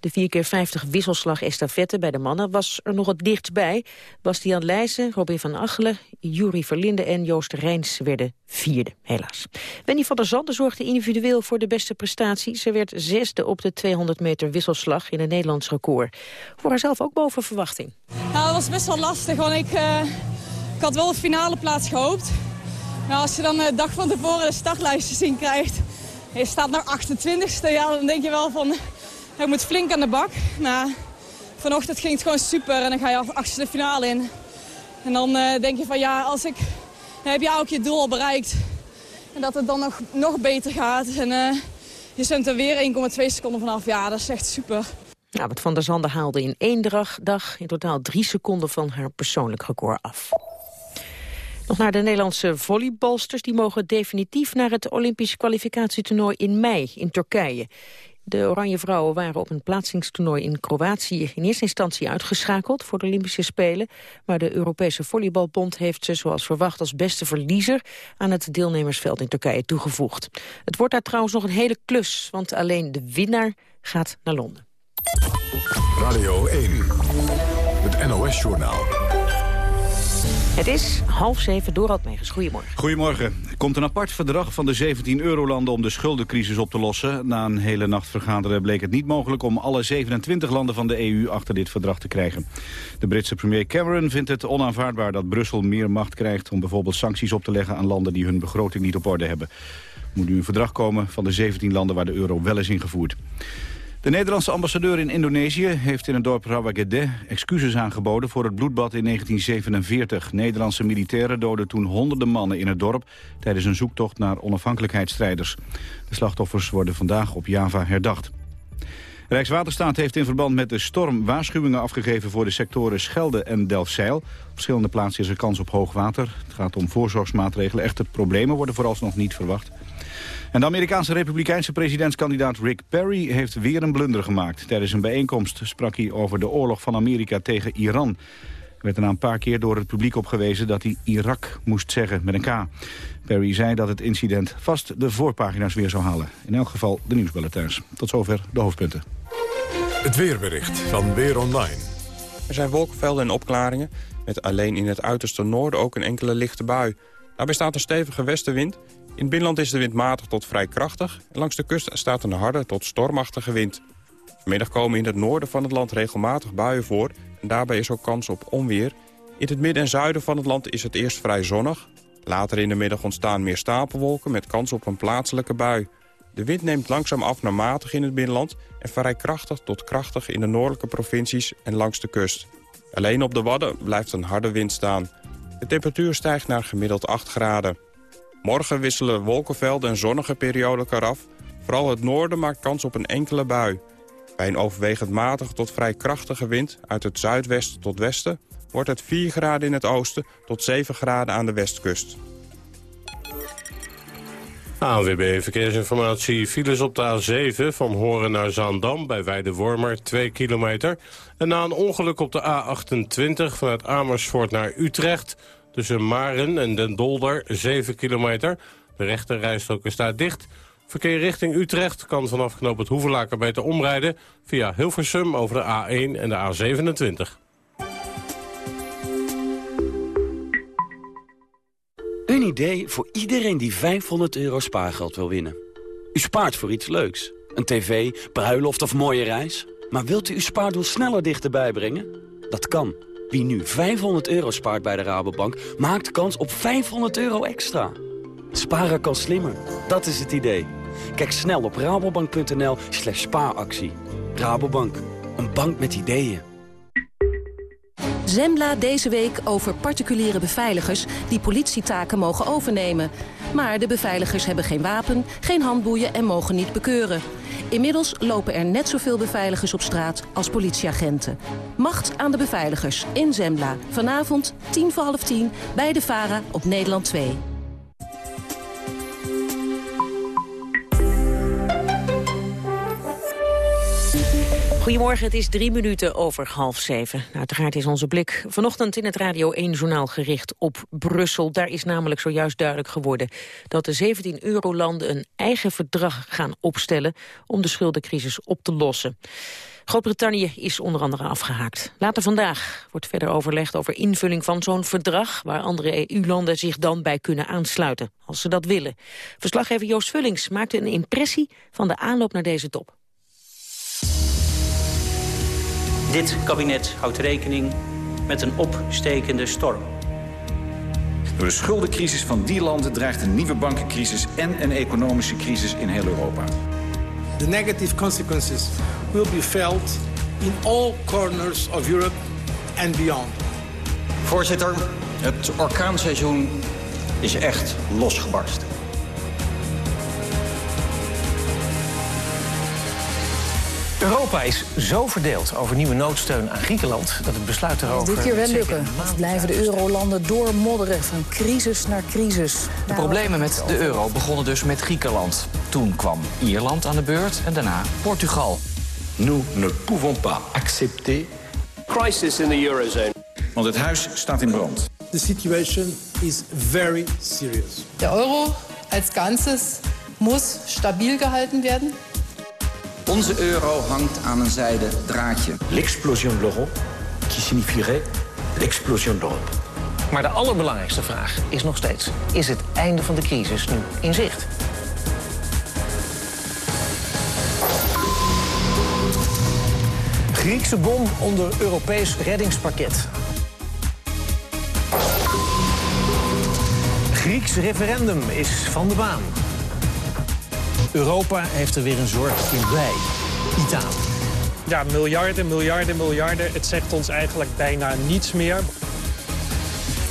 De 4x50 wisselslag estafette bij de mannen was er nog het dichtst bij. Bastiaan Leijsen, Robin van Achelen, Juri Verlinde en Joost Rijns werden vierde, helaas. Wendy van der Zanden zorgde individueel voor de beste prestatie. Ze werd zesde op de 200 meter wisselslag in een Nederlands record. Voor haarzelf ook boven verwachting. Nou, dat was best wel lastig, want ik, uh, ik had wel een finale plaats gehoopt. Nou, als je dan de dag van tevoren de startlijsten zien krijgt... je staat naar 28ste, ja, dan denk je wel van... hij moet flink aan de bak. Nou, vanochtend ging het gewoon super en dan ga je achter de finale in. En dan uh, denk je van ja, als ik, heb je ook je doel bereikt. En dat het dan nog, nog beter gaat. En je zwemt er weer 1,2 seconden vanaf. Ja, dat is echt super. Nou, wat Van der Zanden haalde in één dag in totaal drie seconden van haar persoonlijk record af. Nog naar de Nederlandse volleybalsters. Die mogen definitief naar het Olympisch kwalificatietoernooi in mei in Turkije. De Oranje Vrouwen waren op een plaatsingstoernooi in Kroatië in eerste instantie uitgeschakeld voor de Olympische Spelen. Maar de Europese Volleybalbond heeft ze zoals verwacht als beste verliezer aan het deelnemersveld in Turkije toegevoegd. Het wordt daar trouwens nog een hele klus, want alleen de winnaar gaat naar Londen. Radio 1, het NOS-journaal. Het is half zeven, Dorald Megens. Goedemorgen. Goedemorgen. Er komt een apart verdrag van de 17 eurolanden om de schuldencrisis op te lossen. Na een hele nacht vergaderen bleek het niet mogelijk om alle 27 landen van de EU achter dit verdrag te krijgen. De Britse premier Cameron vindt het onaanvaardbaar dat Brussel meer macht krijgt om bijvoorbeeld sancties op te leggen aan landen die hun begroting niet op orde hebben. Er moet nu een verdrag komen van de 17 landen waar de euro wel is ingevoerd. De Nederlandse ambassadeur in Indonesië heeft in het dorp Rawagede excuses aangeboden voor het bloedbad in 1947. Nederlandse militairen doden toen honderden mannen in het dorp tijdens een zoektocht naar onafhankelijkheidsstrijders. De slachtoffers worden vandaag op Java herdacht. Rijkswaterstaat heeft in verband met de storm waarschuwingen afgegeven voor de sectoren Schelde en Delfzijl. Op verschillende plaatsen is er kans op hoogwater. Het gaat om voorzorgsmaatregelen. Echte problemen worden vooralsnog niet verwacht. En de Amerikaanse republikeinse presidentskandidaat Rick Perry heeft weer een blunder gemaakt. Tijdens een bijeenkomst sprak hij over de oorlog van Amerika tegen Iran. Er werd daarna een paar keer door het publiek opgewezen dat hij Irak moest zeggen met een K. Perry zei dat het incident vast de voorpagina's weer zou halen. In elk geval de nieuwsbulletins. Tot zover de hoofdpunten. Het weerbericht van Weer Online. Er zijn wolkenvelden en opklaringen, met alleen in het uiterste noorden ook een enkele lichte bui. Daarbij staat een stevige westenwind in het binnenland is de wind matig tot vrij krachtig. En langs de kust staat een harde tot stormachtige wind. Vanmiddag komen in het noorden van het land regelmatig buien voor... en daarbij is ook kans op onweer. In het midden en zuiden van het land is het eerst vrij zonnig. Later in de middag ontstaan meer stapelwolken met kans op een plaatselijke bui. De wind neemt langzaam af naar matig in het binnenland... en vrij krachtig tot krachtig in de noordelijke provincies en langs de kust. Alleen op de Wadden blijft een harde wind staan. De temperatuur stijgt naar gemiddeld 8 graden. Morgen wisselen wolkenvelden en zonnige perioden elkaar af. Vooral het noorden maakt kans op een enkele bui. Bij een overwegend matige tot vrij krachtige wind uit het zuidwesten tot westen... wordt het 4 graden in het oosten tot 7 graden aan de westkust. ANWB Verkeersinformatie. Files op de A7 van Horen naar Zaandam bij Weidewormer 2 kilometer. En na een ongeluk op de A28 vanuit Amersfoort naar Utrecht... tussen Maren en Den Dolder 7 kilometer. De rechterrijstrook is daar dicht. Verkeer richting Utrecht kan vanaf knoop het Hoevelaken beter omrijden... via Hilversum over de A1 en de A27. Een idee voor iedereen die 500 euro spaargeld wil winnen. U spaart voor iets leuks. Een tv, bruiloft of mooie reis. Maar wilt u uw spaardoel sneller dichterbij brengen? Dat kan. Wie nu 500 euro spaart bij de Rabobank, maakt kans op 500 euro extra. Sparen kan slimmer. Dat is het idee. Kijk snel op rabobank.nl slash spaaractie. Rabobank, een bank met ideeën. Zembla deze week over particuliere beveiligers die politietaken mogen overnemen. Maar de beveiligers hebben geen wapen, geen handboeien en mogen niet bekeuren. Inmiddels lopen er net zoveel beveiligers op straat als politieagenten. Macht aan de beveiligers in Zembla. Vanavond tien voor half tien bij de VARA op Nederland 2. Goedemorgen, het is drie minuten over half zeven. Uiteraard is onze blik vanochtend in het Radio 1-journaal gericht op Brussel. Daar is namelijk zojuist duidelijk geworden dat de 17 eurolanden een eigen verdrag gaan opstellen om de schuldencrisis op te lossen. Groot-Brittannië is onder andere afgehaakt. Later vandaag wordt verder overlegd over invulling van zo'n verdrag... waar andere EU-landen zich dan bij kunnen aansluiten, als ze dat willen. Verslaggever Joost Vullings maakte een impressie van de aanloop naar deze top. Dit kabinet houdt rekening met een opstekende storm. Door de schuldencrisis van die landen dreigt een nieuwe bankencrisis en een economische crisis in heel Europa. The negative consequences will be felt in all corners of Europe and beyond. Voorzitter, het orkaanseizoen is echt losgebarsten. Europa is zo verdeeld over nieuwe noodsteun aan Griekenland... dat het besluit erover... Dit keer wel lukken. Of blijven de eurolanden doormodderen van crisis naar crisis. De problemen met de euro begonnen dus met Griekenland. Toen kwam Ierland aan de beurt en daarna Portugal. Nous ne pouvons pas accepter... Crisis in the eurozone. Want het huis staat in brand. The situation is very serious. De euro als Ganzes muss stabil gehalten werden. Onze euro hangt aan een zijden draadje. L'explosion de l'euro, qui signifierait l'explosion d'Europe. Maar de allerbelangrijkste vraag is nog steeds... is het einde van de crisis nu in zicht? Griekse bom onder Europees reddingspakket. Grieks referendum is van de baan. Europa heeft er weer een zorgkind bij. Italië. Ja, miljarden, miljarden, miljarden. Het zegt ons eigenlijk bijna niets meer.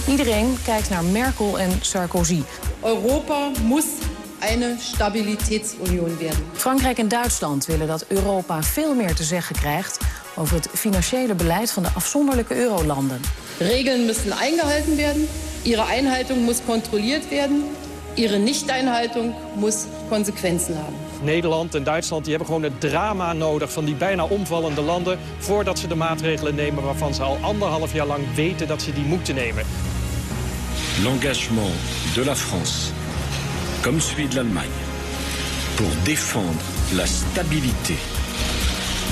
Iedereen kijkt naar Merkel en Sarkozy. Europa moet een stabiliteitsunion werden. Frankrijk en Duitsland willen dat Europa veel meer te zeggen krijgt... over het financiële beleid van de afzonderlijke eurolanden. Regeln moeten eingehalten werden. Ihre Einhaltung muss kontrolliert werden. Ihre Nicht-Einhaltung muss Konsequenzen haben. Nederland en Duitsland die hebben gewoon het drama nodig van die bijna omvallende landen... voordat ze de maatregelen nemen waarvan ze al anderhalf jaar lang weten dat ze die moeten nemen. L'engagement de la France, comme celui de l'Allemagne, pour défendre la stabilité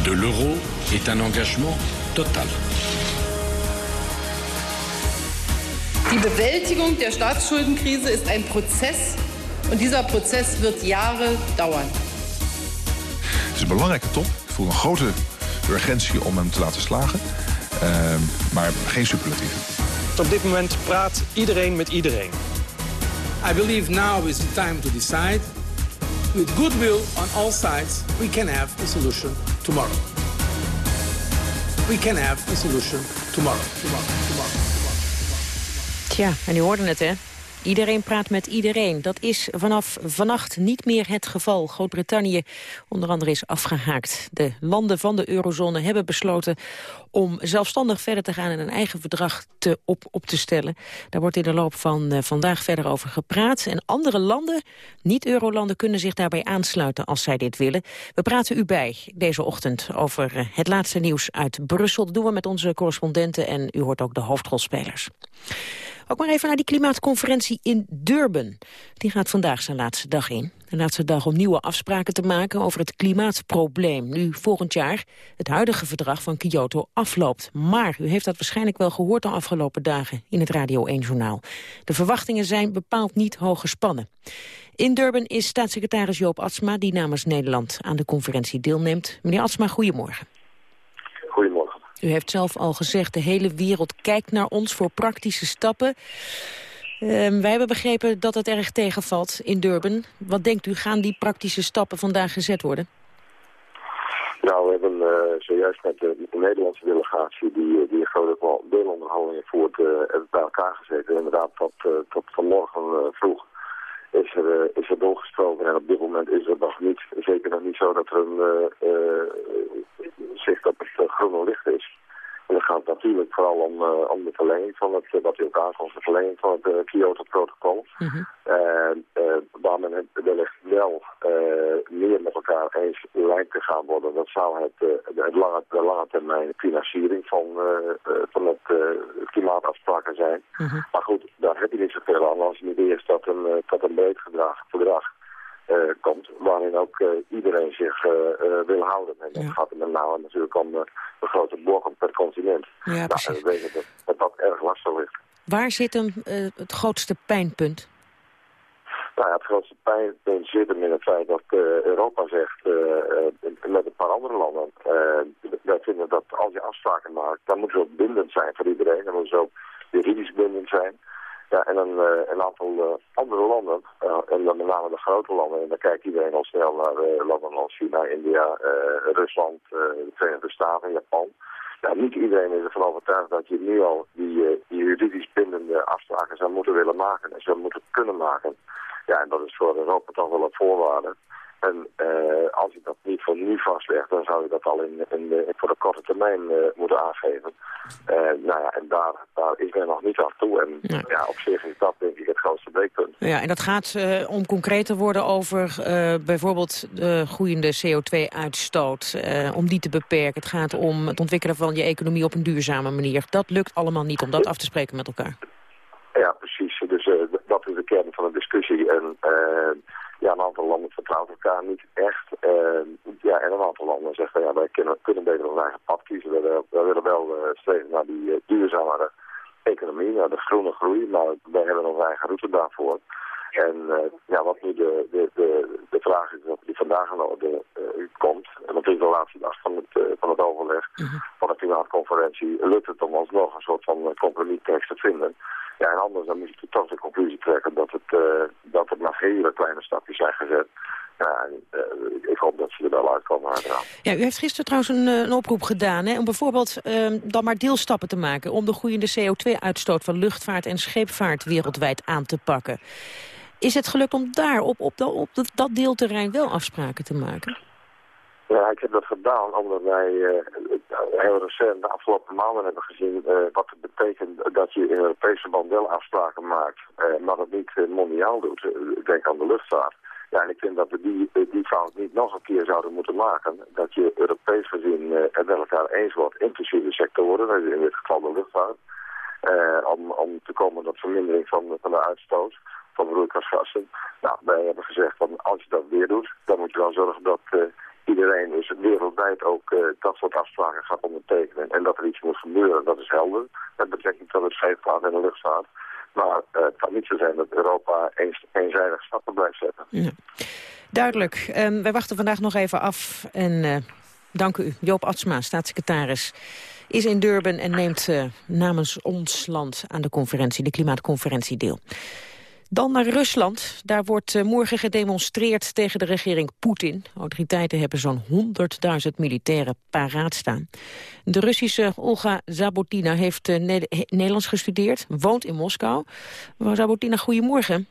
de l'euro est un engagement total. Die Bewältigung der Staatsschuldenkrise ist ein Prozess und dieser Prozess wird Jahre dauern. Het is een belangrijke top. voel een grote urgentie om hem te laten slagen. Ehm, maar geen superlatieven. Op dit moment praat iedereen met iedereen. I believe now is the time to decide. With goodwill on all sides, we can have a solution tomorrow. We can have a solution tomorrow. Tja, en u hoorde het, hè? Iedereen praat met iedereen. Dat is vanaf vannacht niet meer het geval. Groot-Brittannië onder andere is afgehaakt. De landen van de eurozone hebben besloten om zelfstandig verder te gaan... en een eigen verdrag te op, op te stellen. Daar wordt in de loop van uh, vandaag verder over gepraat. En andere landen, niet-eurolanden, kunnen zich daarbij aansluiten als zij dit willen. We praten u bij deze ochtend over uh, het laatste nieuws uit Brussel. Dat doen we met onze correspondenten en u hoort ook de hoofdrolspelers. Ook maar even naar die klimaatconferentie in Durban. Die gaat vandaag zijn laatste dag in. De laatste dag om nieuwe afspraken te maken over het klimaatprobleem. Nu volgend jaar het huidige verdrag van Kyoto afloopt. Maar u heeft dat waarschijnlijk wel gehoord de afgelopen dagen in het Radio 1-journaal. De verwachtingen zijn bepaald niet hoog gespannen. In Durban is staatssecretaris Joop Atsma, die namens Nederland aan de conferentie deelneemt. Meneer Atsma, goedemorgen. U heeft zelf al gezegd, de hele wereld kijkt naar ons voor praktische stappen. Uh, wij hebben begrepen dat het erg tegenvalt in Durban. Wat denkt u, gaan die praktische stappen vandaag gezet worden? Nou, we hebben uh, zojuist met de, Nederlandse delegatie die, die grote deelonderhandelingen voert, uh, bij elkaar gezeten. Inderdaad, tot, tot vanmorgen vroeg is er, is er doorgesproken. En op dit moment is het nog niet, zeker nog niet zo dat er een zicht op het groene licht is. En dan gaat het natuurlijk vooral om, uh, om de verlenging van het, wat u ook aankomt, de verlenging van het uh, Kyoto-protocol. Mm -hmm. waar men wellicht wel meer met elkaar eens lijkt te gaan worden, dat zou het, de, het lange, de lange termijn financiering van, van het klimaatafspraken zijn. Mm -hmm. Maar goed, daar heb je niet zoveel aan als je niet eerst dat een, dat een breed gedrag, verdrag komt, waarin ook uh, iedereen zich uh, wil houden. En dat ja. gaat er met name natuurlijk om de grote blokken per continent. Ja, nou, precies. we weten dat, dat dat erg lastig ligt. Waar zit hem het grootste pijnpunt? Nou ja, het grootste pijnpunt zit hem in het feit dat Europa zegt, met een paar andere landen, wij vinden dat als je afspraken maakt, dan moeten ze ook bindend zijn voor iedereen. Dan moeten ze ook juridisch bindend zijn. Ja, en een, uh, een aantal uh, andere landen, uh, en dan met name de grote landen, en dan kijkt iedereen al snel naar landen als China, India, Rusland, de Verenigde Staten, Japan. Ja, niet iedereen is ervan overtuigd dat je nu al die, die juridisch bindende afspraken zou moeten willen maken en zou moeten kunnen maken. Ja, en dat is voor Europa toch wel een voorwaarde. En uh, als je dat niet voor nu vastlegt, dan zou je dat al in, in, in voor de korte termijn uh, moeten aangeven. Uh, nou ja, en daar, daar is men nog niet aan toe. En ja. ja. op zich is dat denk ik het grootste breekpunt. Ja, en dat gaat om concreet te worden over bijvoorbeeld de groeiende CO2-uitstoot. om die te beperken. Het gaat om het ontwikkelen van je economie op een duurzame manier. Dat lukt allemaal niet om dat af te spreken met elkaar. Ja, precies. Dus dat is de kern van de discussie. En ja, een aantal landen vertrouwen elkaar niet echt. Uh, ja, en een aantal landen zeggen, ja, wij kunnen, kunnen beter ons eigen pad kiezen. We, we willen wel uh, streven naar die uh, duurzamere economie, naar de groene groei, maar wij hebben onze eigen route daarvoor. En ja, wat nu de, de, de, de vraag is die vandaag aan de orde komt, en dat is de laatste dag van het, van het overleg -hmm. van de klimaatconferentie, lukt het om alsnog een soort van compromistekst te vinden. Ja, en anders dan moet je toch de conclusie trekken dat, het, uh, dat er maar hele kleine stapjes zijn gezet. Ja, en, uh, ik hoop dat ze er wel uitkomen uiteraard. Ja, u heeft gisteren trouwens een, een oproep gedaan hè, om bijvoorbeeld uh, dan maar deelstappen te maken... om de groeiende CO2-uitstoot van luchtvaart en scheepvaart wereldwijd aan te pakken. Is het gelukt om daar op, op, dat, op dat deelterrein wel afspraken te maken? Ja, ik heb dat gedaan omdat wij uh, heel recent de afgelopen maanden hebben gezien uh, wat het betekent dat je in Europese verband wel afspraken maakt, uh, maar het niet mondiaal doet. Denk aan de luchtvaart. Ja, en ik vind dat we die, die fout niet nog een keer zouden moeten maken. Dat je Europees gezien het met elkaar eens wordt, inclusief de sectoren, in dit geval de luchtvaart. om, om te komen tot vermindering van, van de uitstoot van broeikasgassen. Nou, wij hebben gezegd van als je dat weer doet, dan moet je wel zorgen dat iedereen dus wereldwijd ook uh, dat soort afspraken gaat ondertekenen. En dat er iets moet gebeuren, dat is helder. Met betrekking tot het scheepvaart en de luchtvaart. Maar uh, het kan niet zo zijn dat Europa eens, eenzijdig stappen blijft zetten. Ja. Duidelijk. Um, wij wachten vandaag nog even af. En uh, Dank u. Joop Atsma, staatssecretaris, is in Durban en neemt namens ons land aan de conferentie, de klimaatconferentie deel. Dan naar Rusland. Daar wordt uh, morgen gedemonstreerd tegen de regering Poetin. Autoriteiten hebben zo'n 100.000 militairen paraat staan. De Russische Olga Zabotina heeft ne Nederlands gestudeerd, woont in Moskou. Mevrouw Zabotina, goedemorgen.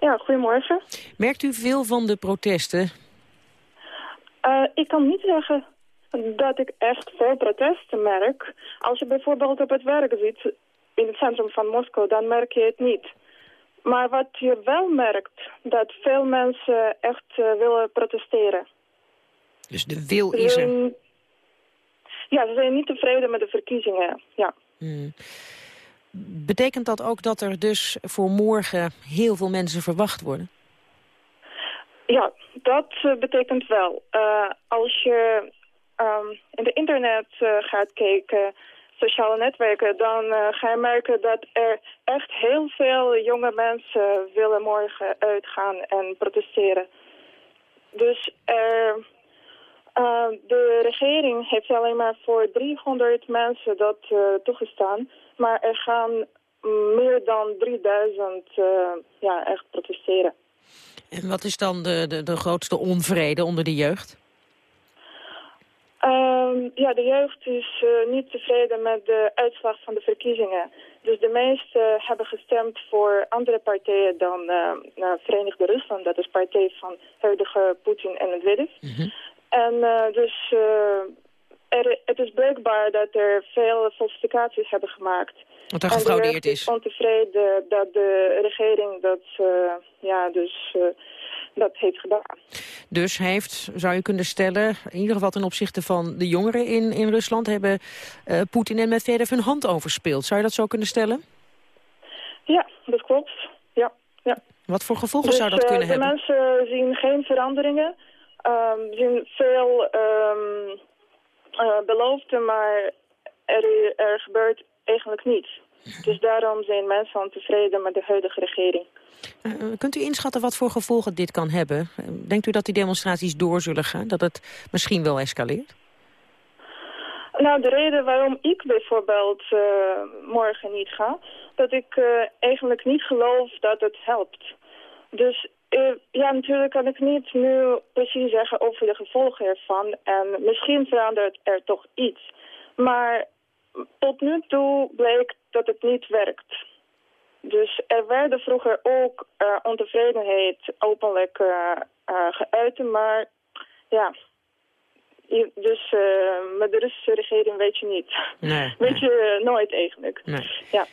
Ja, goedemorgen. Merkt u veel van de protesten? Uh, ik kan niet zeggen dat ik echt veel protesten merk. Als je bijvoorbeeld op het werk zit in het centrum van Moskou, dan merk je het niet. Maar wat je wel merkt, dat veel mensen echt uh, willen protesteren. Dus de wil is er? Ja, ze zijn niet tevreden met de verkiezingen, ja. Hmm. Betekent dat ook dat er dus voor morgen heel veel mensen verwacht worden? Ja, dat uh, betekent wel. Uh, als je um, in de internet uh, gaat kijken, sociale netwerken, dan ga je merken dat er echt heel veel jonge mensen willen morgen uitgaan en protesteren. Dus de regering heeft alleen maar voor 300 mensen dat toegestaan. Maar er gaan meer dan 3000 ja, echt protesteren. En wat is dan de, de, de grootste onvrede onder de jeugd? Um, ja, de jeugd is uh, niet tevreden met de uitslag van de verkiezingen. Dus de meesten hebben gestemd voor andere partijen dan uh, Verenigde Rusland. Dat is partij van huidige Poetin en Medvedev. Mm -hmm. En uh, dus er, het is blijkbaar dat er veel falsificaties hebben gemaakt. Wat er gefraudeerd is. is ontevreden dat de regering dat, uh, ja, dus, dat heeft gedaan. Dus heeft, zou je kunnen stellen, in ieder geval ten opzichte van de jongeren in, in Rusland... hebben uh, Poetin en Medvedev hun hand overspeeld. Zou je dat zo kunnen stellen? Ja, dat klopt. Ja, ja. Wat voor gevolgen dus, zou dat kunnen de hebben? De mensen zien geen veranderingen. Um, zien veel um, beloofden, maar er, er gebeurt eigenlijk niets. Dus daarom zijn mensen ontevreden met de huidige regering. Uh, kunt u inschatten wat voor gevolgen dit kan hebben? Denkt u dat die demonstraties door zullen gaan? Dat het misschien wel escaleert? Nou, de reden waarom ik bijvoorbeeld uh, morgen niet ga... dat ik uh, eigenlijk niet geloof dat het helpt. Dus ja, natuurlijk kan ik niet nu precies zeggen over de gevolgen ervan. En misschien verandert er toch iets. Maar tot nu toe bleek dat het niet werkt. Dus er werden vroeger ook uh, ontevredenheid openlijk uh, uh, geuit, maar ja, dus met de Russische regering weet je niet. Nee, weet nee. je nooit eigenlijk. Nee. Ja.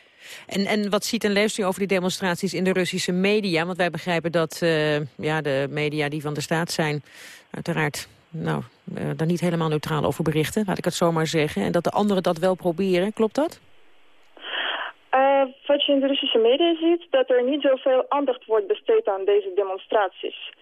En, en wat ziet en leest u over die demonstraties in de Russische media? Want wij begrijpen dat ja, de media die van de staat zijn uiteraard nou, uh, daar niet helemaal neutraal over berichten, laat ik het zo maar zeggen. En dat de anderen dat wel proberen, klopt dat? Wat je in de Russische media ziet, dat er niet zoveel aandacht wordt besteed aan deze demonstraties.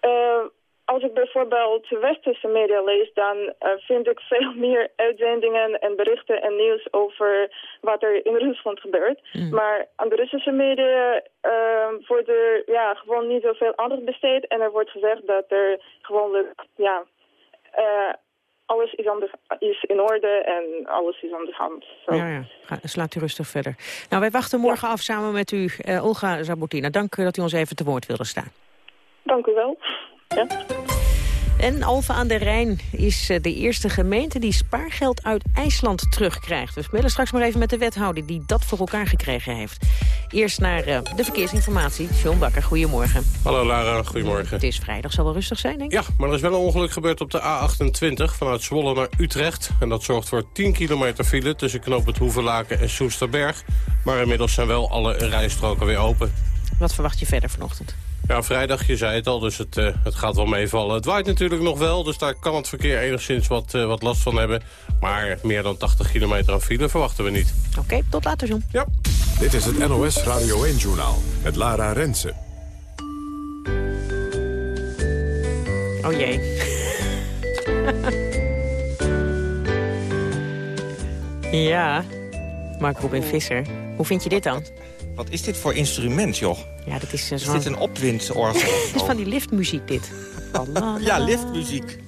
Uh, als ik bijvoorbeeld westerse media lees, dan uh, vind ik veel meer uitzendingen en berichten en nieuws over wat er in Rusland gebeurt. Mm. Maar aan de Russische media uh, wordt er ja, gewoon niet zoveel aandacht besteed. En er wordt gezegd dat er gewoon, ja, uh, alles is, aan de, is in orde en alles is aan de hand. So. Ja, ja. Ga, slaat u rustig verder. Nou, wij wachten morgen ja. af samen met u, uh, Olga Zabotina. Dank dat u ons even te woord wilde staan. Dank u wel. Ja. En Alphen aan de Rijn is de eerste gemeente die spaargeld uit IJsland terugkrijgt. Dus we bellen straks maar even met de wethouder die dat voor elkaar gekregen heeft. Eerst naar uh, de verkeersinformatie. John Bakker, goedemorgen. Hallo Lara, goedemorgen. Het is vrijdag, zal wel rustig zijn, denk ik? Ja, maar er is wel een ongeluk gebeurd op de A28 vanuit Zwolle naar Utrecht. En dat zorgt voor 10 kilometer file tussen knoop het Hoevelaken en Soesterberg. Maar inmiddels zijn wel alle rijstroken weer open. Wat verwacht je verder vanochtend? Ja, vrijdag, je zei het al, dus het, uh, het gaat wel meevallen. Het waait natuurlijk nog wel, dus daar kan het verkeer enigszins wat, uh, wat last van hebben. Maar meer dan 80 kilometer aan file verwachten we niet. Oké, okay, tot later, John. Ja. Dit is het NOS Radio 1-journaal met Lara Rensen. Oh jee. ja, Mark Robin Visser. Hoe vind je dit dan? Wat is dit voor instrument, joh? Ja, dat is, uh, is dit een opwindorgel? Het is van die liftmuziek, dit. ja, liftmuziek.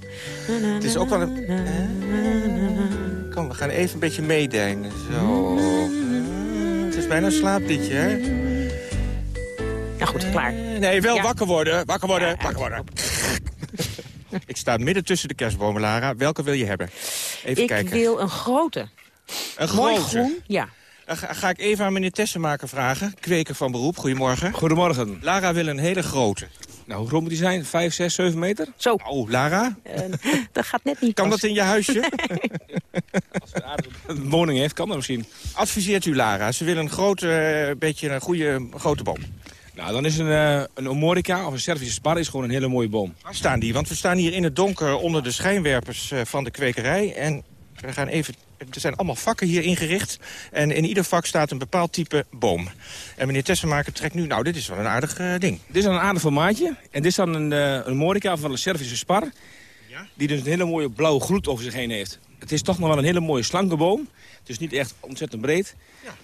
Het is ook wel een... Kom, we gaan even een beetje meedijnen. Zo. Het is bijna een slaapliedje, hè? Ja, goed, klaar. Nee, wel wakker worden. Wakker worden, wakker worden. Ik sta midden tussen de kerstbomen, Lara. Welke wil je hebben? Even ik kijken. wil een grote. Een Mooi grote? groen, ja. Dan ga, ga ik even aan meneer Tessenmaker vragen. Kweker van beroep, goedemorgen. Goedemorgen. Lara wil een hele grote. Nou, hoe groot moet die zijn? 5, 6, 7 meter? Zo. Oh, Lara? dat gaat net niet Kan dat in je huisje? Een woning heeft, kan dat misschien. Adviseert u Lara? Ze wil een grote, eh, beetje een goede grote boom. Nou, dan is een, eh een Omorica of een Servische spar is gewoon een hele mooie boom. Waar staan die? Want we staan hier in het donker onder de schijnwerpers eh, van de kwekerij. En we gaan even... Er zijn allemaal vakken hier ingericht. En in ieder vak staat een bepaald type boom. En meneer Tessenmaker trekt nu... Nou, dit is wel een aardig eh, ding. Dit is dan een aardig formaatje. En dit is dan een, eh een Omorica van een Servische spar. Die dus een hele mooie blauwe gloed over zich heen heeft. Het is toch nog wel een hele mooie slanke boom. Het is niet echt ontzettend breed.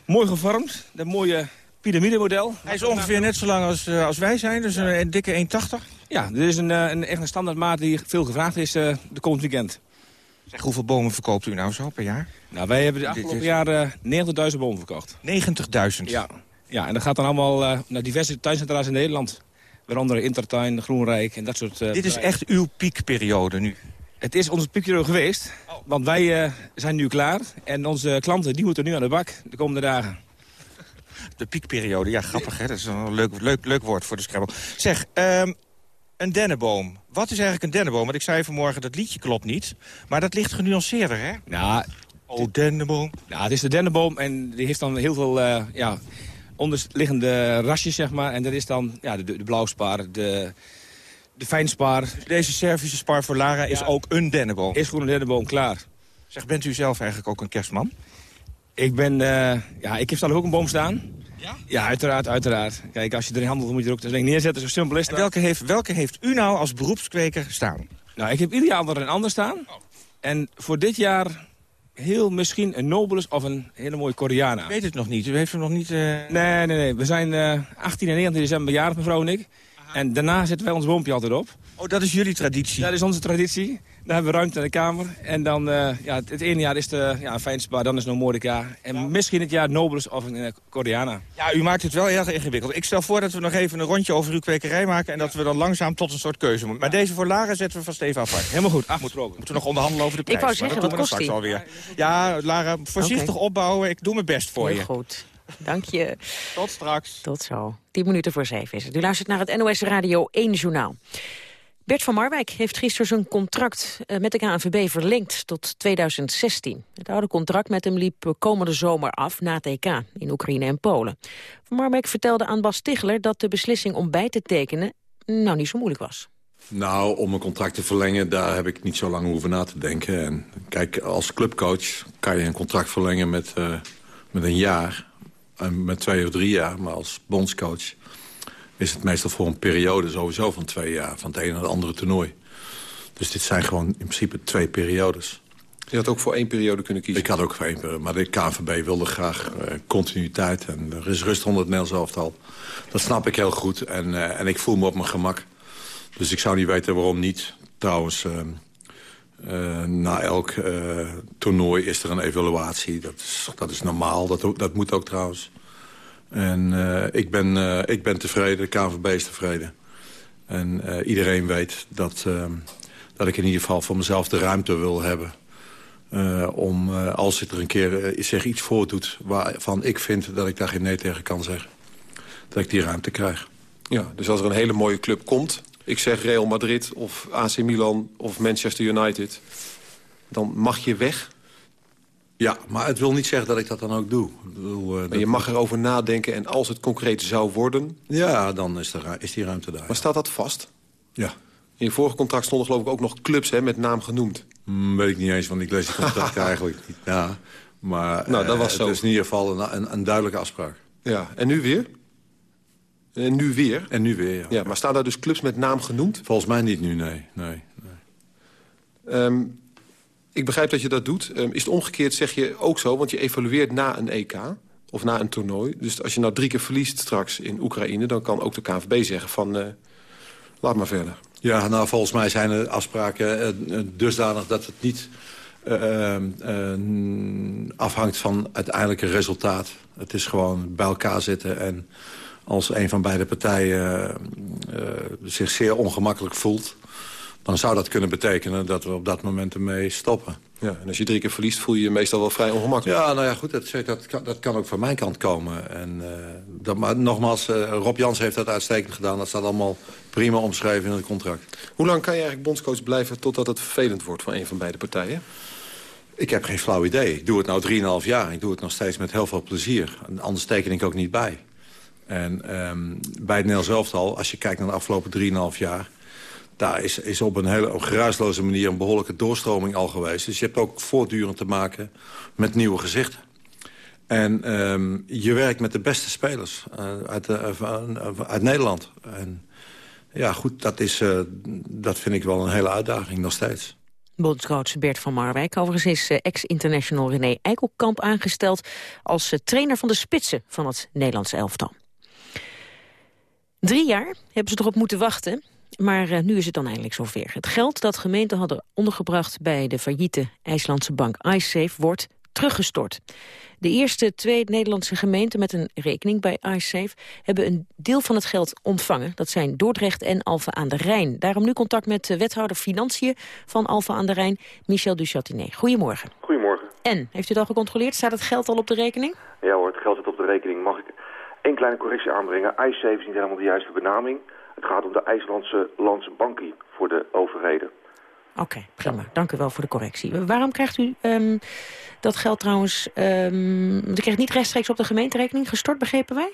Mooi gevormd. Dat mooie piramidemodel. Hij is ongeveer net zo lang als, eh, als wij zijn. Dus een, een dikke 1,80. Ja, dit is een, een echt een standaardmaat die veel gevraagd is de komend weekend. Zeg, hoeveel bomen verkoopt u nou zo per jaar? Nou, wij hebben de afgelopen jaar eh 90.000 bomen verkocht. 90.000? Ja. ja, en dat gaat dan allemaal eh, naar diverse tuincentra's in Nederland. Waaronder Intertuin, Groenrijk en dat soort... eh, Dit is echt uw piekperiode nu. Het is onze piekperiode geweest, want wij eh, zijn nu klaar. En onze klanten die moeten nu aan de bak de komende dagen. De piekperiode, ja, grappig hè. Dat is een leuk, leuk, leuk woord voor de Scrabble. Zeg, ehm, een dennenboom. Wat is eigenlijk een dennenboom? Want ik zei vanmorgen, dat liedje klopt niet. Maar dat ligt genuanceerder, hè? Nou, oh, dennenboom. Nou, het is de dennenboom en die heeft dan heel veel eh, ja, onderliggende rasjes, zeg maar. En dat is dan ja, de, de blauwspaar, de, de fijnspaar. Deze Servische spar voor Lara is ook een dennenboom. Is gewoon een dennenboom, klaar. Zeg, bent u zelf eigenlijk ook een kerstman? Ik ben, eh, ja, ik heb zelf ook een boom staan. Ja? Ja, uiteraard, uiteraard. Kijk, als je erin handelt, moet je er ook ding neerzetten. Zo simpel is dat. welke heeft, welke heeft u nou als beroepskweker staan? Nou, ik heb ieder jaar er een ander staan. En voor dit jaar heel misschien een Nobelus of een hele mooie Koreana. Ik weet het nog niet. U heeft hem nog niet... eh, Nee, nee, nee. We zijn eh 18 en 19 december jarig, mevrouw en ik. En daarna zetten wij ons boompje altijd op. Oh, dat is jullie traditie? Dat is onze traditie. Dan hebben we ruimte in de kamer. En dan, eh, ja, het, het ene jaar is de ja, een fijnspa, dan is het Nomorica. En misschien het jaar Nobelus of een eh, Koreana. Ja, u maakt het wel heel erg ingewikkeld. Ik stel voor dat we nog even een rondje over uw kwekerij maken... en dat we dan langzaam tot een soort keuze moeten. Maar deze voor Lara zetten we vast even apart. Helemaal goed, afgesproken. Moeten we nog onderhandelen over de prijs. wou zeggen, maar dat wat doen we dan kost straks alweer. Ja, Lara, voorzichtig opbouwen. Ik doe mijn best voor Heel je. goed. Dank je. Tot straks. Tot zo. 10 minuten voor zeven is het. U luistert naar het NOS Radio 1 Journaal. Bert van Marwijk heeft gisteren zijn contract eh, met de KNVB verlengd tot 2016. Het oude contract met hem liep eh, komende zomer af na het EK in Oekraïne en Polen. Van Marwijk vertelde aan Bas Ticheler dat de beslissing om bij te tekenen nou niet zo moeilijk was. Nou, om een contract te verlengen, daar heb ik niet zo lang over na te denken. En kijk, als clubcoach kan je een contract verlengen met, eh, met een jaar. Met twee of drie jaar. Maar als bondscoach is het meestal voor een periode sowieso van twee jaar. Van het ene naar het andere toernooi. Dus dit zijn gewoon in principe twee periodes. Je had ook voor één periode kunnen kiezen. Ik had ook voor één periode. Maar de KNVB wilde graag eh, continuïteit. En er is rust onder het Nederlands elftal. Dat snap ik heel goed. En, eh, en ik voel me op mijn gemak. Dus ik zou niet weten waarom niet. Trouwens, eh, eh, na elk eh, toernooi is er een evaluatie. Dat is, dat is normaal. Dat, dat moet ook trouwens. En eh, ik, ben, ik ben tevreden. De KNVB is tevreden. En iedereen weet dat, eh, dat ik in ieder geval voor mezelf de ruimte wil hebben... Om, als er een keer zich iets voordoet waarvan ik vind dat ik daar geen nee tegen kan zeggen... dat ik die ruimte krijg. Ja, dus als er een hele mooie club komt... ik zeg Real Madrid of AC Milan of Manchester United... dan mag je weg. Ja, maar het wil niet zeggen dat ik dat dan ook doe. Bedoel, eh, dat- je mag erover nadenken en als het concreet zou worden... Ja, dan is, er, ru- is die ruimte daar. Maar staat dat vast? Ja. In je vorige contract stonden geloof ik ook nog clubs hè, met naam genoemd. Hmm, weet ik niet eens, want ik lees die contracten eigenlijk niet. Ja, maar Nou, dat eh, was zo. het is in ieder geval een, een, een duidelijke afspraak. Ja, en nu weer? En nu weer? En nu weer, ja. Ja, maar staan daar dus clubs met naam genoemd? Volgens mij niet nu, nee. nee, nee. Ehm, ik begrijp dat je dat doet. Ehm, is het omgekeerd, zeg je ook zo? Want je evalueert na een EK of na een toernooi. Dus als je nou drie keer verliest straks in Oekraïne... dan kan ook de KNVB zeggen van... eh, laat maar verder. Ja, nou, volgens mij zijn de afspraken uh, dusdanig dat het niet uh, afhangt van het uiteindelijke resultaat. Het is gewoon bij elkaar zitten en als een van beide partijen zich zeer ongemakkelijk voelt dan zou dat kunnen betekenen dat we op dat moment ermee stoppen. Ja, en als je drie keer verliest, voel je je meestal wel vrij ongemakkelijk. Ja, nou ja, goed, dat, dat, kan, dat kan ook van mijn kant komen. En, uh, dat, maar nogmaals, uh, Rob Jans heeft dat uitstekend gedaan. Dat staat allemaal prima omschreven in het contract. Hoe lang kan je eigenlijk bondscoach blijven totdat het vervelend wordt van een van beide partijen? Ik heb geen flauw idee. Ik doe het nu 3,5 jaar. Ik doe het nog steeds met heel veel plezier. Anders teken ik ook niet bij. En um, bij het Nederlands elftal, als je kijkt naar de afgelopen 3,5 jaar daar is, is op een hele geruisloze manier een behoorlijke doorstroming al geweest. Dus je hebt ook voortdurend te maken met nieuwe gezichten. En um, je werkt met de beste spelers uh, uit, uh, uit Nederland. En ja, goed, dat, is, dat vind ik wel een hele uitdaging nog steeds. Bondscoach Bert van Marwijk. Overigens is ex-international René Eikelkamp aangesteld... als trainer van de spitsen van het Nederlands elftal. Drie jaar hebben ze erop moeten wachten maar uh, nu is het dan eindelijk zover. Het geld dat gemeenten hadden ondergebracht bij de failliete IJslandse bank iSafe wordt teruggestort. De eerste twee Nederlandse gemeenten met een rekening bij iSafe hebben een deel van het geld ontvangen. Dat zijn Dordrecht en Alphen aan de Rijn. Daarom nu contact met de wethouder Financiën van Alphen aan de Rijn, Michel Duchatinet. Goedemorgen. Goedemorgen. En, heeft u het al gecontroleerd? Staat het geld al op de rekening? Ja hoor, het geld zit op de rekening. Mag één kleine correctie aanbrengen? iSafe is niet helemaal de juiste benaming. Het gaat om de IJslandse landse bankie voor de overheden. Oké, prima. Dank u wel voor de correctie. Waarom krijgt u um, dat geld trouwens... Um, u krijgt niet rechtstreeks op de gemeenterekening gestort, begrepen wij?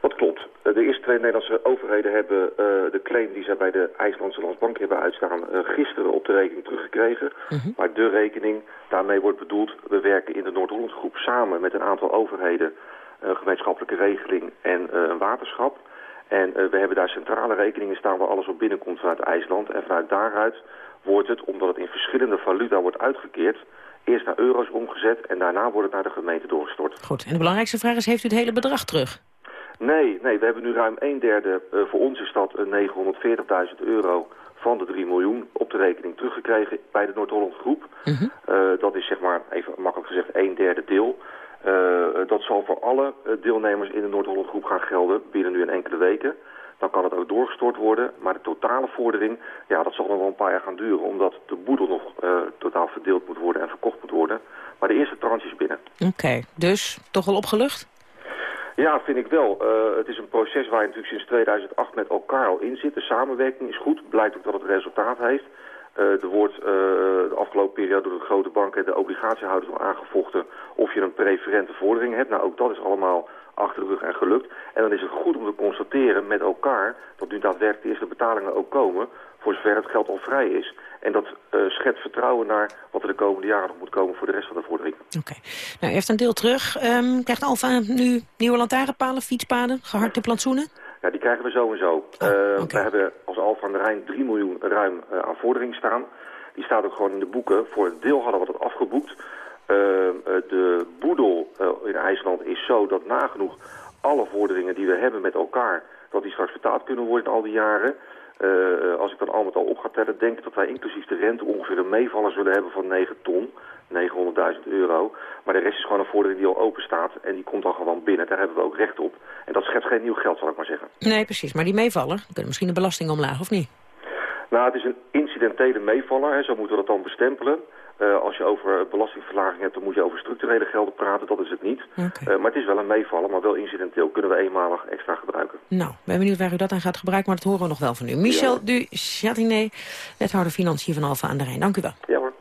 Dat klopt. Eh, de eerste twee Nederlandse overheden hebben uh, de claim die zij bij de IJslandse Landsbank hebben uitstaan uh, gisteren op de rekening teruggekregen. Uh mhm. -huh. Maar de rekening, daarmee wordt bedoeld, we werken in de Noord-Holland groep samen met een aantal overheden, een gemeenschappelijke regeling en een waterschap. En uh, we hebben daar centrale rekeningen staan waar alles op binnenkomt vanuit IJsland. En vanuit daaruit wordt het, omdat het in verschillende valuta wordt uitgekeerd... eerst naar euro's omgezet en daarna wordt het naar de gemeente doorgestort. Goed, en de belangrijkste vraag is, heeft u het hele bedrag terug? Nee, nee we hebben nu ruim een derde, uh, voor ons is dat 940.000 euro van de 3 miljoen op de rekening teruggekregen bij de Noord-Holland groep. Uh -huh. uh, dat is zeg maar, even makkelijk gezegd, een derde deel. Uh, dat zal voor alle deelnemers in de Noord-Holland groep gaan gelden binnen nu een enkele weken. Dan kan het ook doorgestort worden, maar de totale vordering, ja, dat zal nog wel een paar jaar gaan duren, omdat de boedel nog uh, totaal verdeeld moet worden en verkocht moet worden. Maar de eerste tranche is binnen. Oké, okay, dus toch wel opgelucht? Ja, vind ik wel. Uh, het is een proces waar je natuurlijk sinds 2008 met elkaar al in zit. De samenwerking is goed, blijkt ook dat het resultaat heeft. Uh, er wordt uh, de afgelopen periode door de grote banken en de obligatiehouders nog aangevochten of je een preferente vordering hebt. Nou, ook dat is allemaal achter de rug en gelukt. En dan is het goed om te constateren met elkaar dat nu daadwerkelijk de betalingen ook komen, voor zover het geld al vrij is. En dat uh, schetst vertrouwen naar wat er de komende jaren nog moet komen voor de rest van de vorderingen. Oké. Okay. Nou, heeft een deel terug. Um, krijgt Alfa nu nieuwe lantaarnpalen, fietspaden, gehardte plantsoenen? Ja, die krijgen we sowieso. Oh, uh, okay. We hebben als Alfa aan de Rijn 3 miljoen ruim uh, aan vordering staan. Die staat ook gewoon in de boeken. Voor een deel hadden we dat afgeboekt. Uh, de boedel in IJsland is zo dat nagenoeg alle vorderingen die we hebben met elkaar... dat die straks vertaald kunnen worden in al die jaren. Als ik dat al met al op ga tellen, denk ik dat wij inclusief de rente ongeveer een meevaller zullen hebben van 9 ton. 900.000 euro. Maar de rest is gewoon een vordering die al open staat en die komt dan gewoon binnen. Daar hebben we ook recht op. En dat schept geen nieuw geld, zal ik maar zeggen. Nee, precies. Maar die meevaller, dan kunnen misschien de belasting omlaag, of niet? Nou, het is een incidentele meevaller, hè, zo moeten we dat dan bestempelen. Uh, als je over belastingverlaging hebt, dan moet je over structurele gelden praten. Dat is het niet. Okay. Uh, maar het is wel een meevaller, maar wel incidenteel. Kunnen we eenmalig extra gebruiken. Nou, ben benieuwd waar u dat aan gaat gebruiken, maar dat horen we nog wel van u. Michel ja. du Chatinet, wethouder Financiën van Alfa aan de Rijn. Dank u wel. Ja hoor.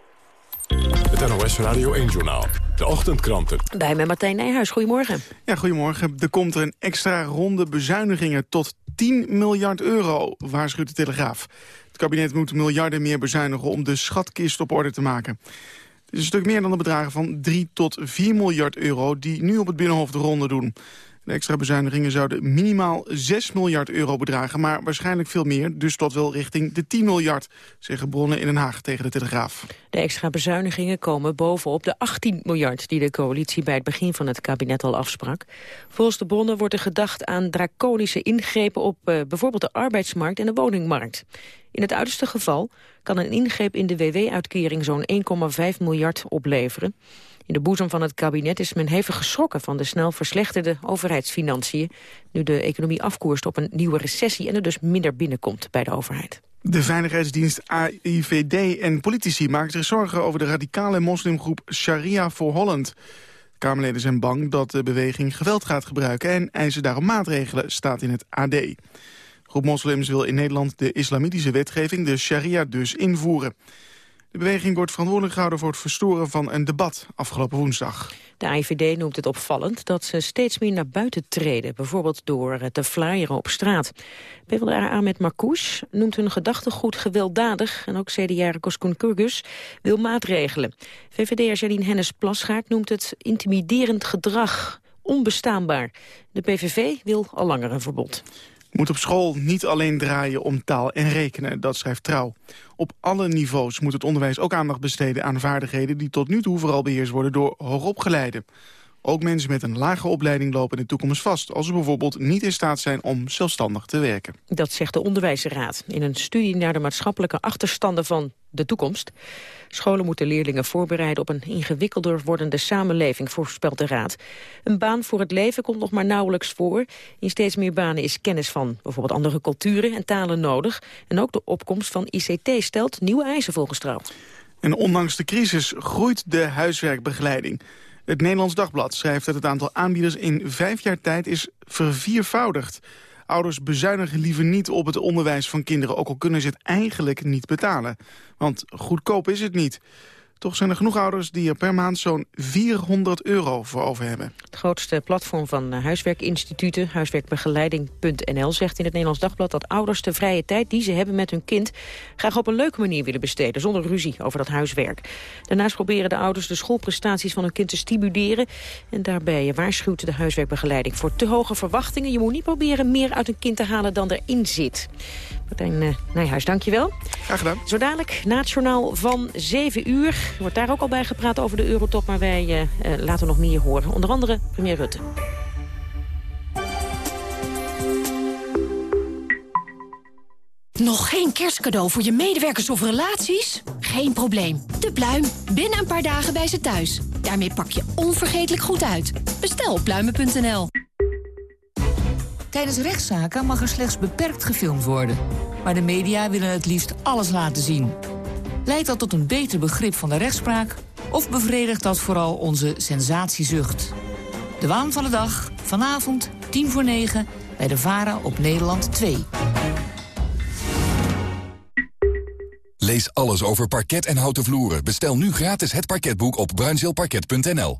Het NOS Radio 1-journaal. De ochtendkranten. Bij mij Martijn Nijhuis. Goedemorgen. Ja, goedemorgen. Er komt er een extra ronde bezuinigingen tot 10 miljard euro, waarschuwt de Telegraaf. Het kabinet moet miljarden meer bezuinigen om de schatkist op orde te maken. Het is een stuk meer dan de bedragen van 3 tot 4 miljard euro... die nu op het Binnenhof de ronde doen. De extra bezuinigingen zouden minimaal 6 miljard euro bedragen... maar waarschijnlijk veel meer, dus tot wel richting de 10 miljard... zeggen bronnen in Den Haag tegen de Telegraaf. De extra bezuinigingen komen bovenop de 18 miljard... die de coalitie bij het begin van het kabinet al afsprak. Volgens de bronnen wordt er gedacht aan draconische ingrepen... op uh, bijvoorbeeld de arbeidsmarkt en de woningmarkt. In het uiterste geval kan een ingreep in de WW-uitkering zo'n 1,5 miljard opleveren. In de boezem van het kabinet is men hevig geschrokken van de snel verslechterde overheidsfinanciën, nu de economie afkoerst op een nieuwe recessie en er dus minder binnenkomt bij de overheid. De veiligheidsdienst AIVD en politici maken zich zorgen over de radicale moslimgroep Sharia for Holland. Kamerleden zijn bang dat de beweging geweld gaat gebruiken en eisen daarom maatregelen, staat in het AD. Groep moslims wil in Nederland de islamitische wetgeving, de sharia, dus invoeren. De beweging wordt verantwoordelijk gehouden voor het verstoren van een debat afgelopen woensdag. De AIVD noemt het opvallend dat ze steeds meer naar buiten treden, bijvoorbeeld door te flyeren op straat. PvdA Ahmed Marcouch noemt hun gedachtegoed gewelddadig en ook CDA Koskun Kurgus wil maatregelen. VVD'er Janine Hennis-Plasgaard noemt het intimiderend gedrag onbestaanbaar. De PVV wil al langer een verbod moet op school niet alleen draaien om taal en rekenen, dat schrijft Trouw. Op alle niveaus moet het onderwijs ook aandacht besteden aan vaardigheden... die tot nu toe vooral beheerst worden door hoogopgeleiden. Ook mensen met een lage opleiding lopen in de toekomst vast... als ze bijvoorbeeld niet in staat zijn om zelfstandig te werken. Dat zegt de Onderwijsraad in een studie naar de maatschappelijke achterstanden van de toekomst. Scholen moeten leerlingen voorbereiden op een ingewikkelder wordende samenleving, voorspelt de Raad. Een baan voor het leven komt nog maar nauwelijks voor. In steeds meer banen is kennis van bijvoorbeeld andere culturen en talen nodig. En ook de opkomst van ICT stelt nieuwe eisen volgens Trouw. En ondanks de crisis groeit de huiswerkbegeleiding. Het Nederlands Dagblad schrijft dat het aantal aanbieders in vijf jaar tijd is verviervoudigd. Ouders bezuinigen liever niet op het onderwijs van kinderen... ook al kunnen ze het eigenlijk niet betalen. Want goedkoop is het niet. Toch zijn er genoeg ouders die er per maand zo'n 400 euro voor over hebben. Het grootste platform van eh, huiswerkinstituten, huiswerkbegeleiding.nl, zegt in het Nederlands Dagblad dat ouders de vrije tijd die ze hebben met hun kind graag op een leuke manier willen besteden, zonder ruzie over dat huiswerk. Daarnaast proberen de ouders de schoolprestaties van hun kind te stimuleren. En daarbij waarschuwt de huiswerkbegeleiding voor te hoge verwachtingen. Je moet niet proberen meer uit een kind te halen dan erin zit. Martijn uh, Nijhuis, dankjewel. Graag gedaan. Zo dadelijk, na het journaal van 7 uur. Er wordt daar ook al bij gepraat over de eurotop, maar wij uh, uh, laten nog meer horen. Onder andere premier Rutte. Nog geen kerstcadeau voor je medewerkers of relaties? Geen probleem. De Pluim. Binnen een paar dagen bij ze thuis. Daarmee pak je onvergetelijk goed uit. Bestel op pluimen.nl. Tijdens rechtszaken mag er slechts beperkt gefilmd worden. Maar de media willen het liefst alles laten zien. Leidt dat tot een beter begrip van de rechtspraak... of bevredigt dat vooral onze sensatiezucht? De waan van de dag, vanavond, tien voor negen... bij de VARA op Nederland 2. Lees alles over parket en houten vloeren. Bestel nu gratis het parketboek op bruinzeelparket.nl.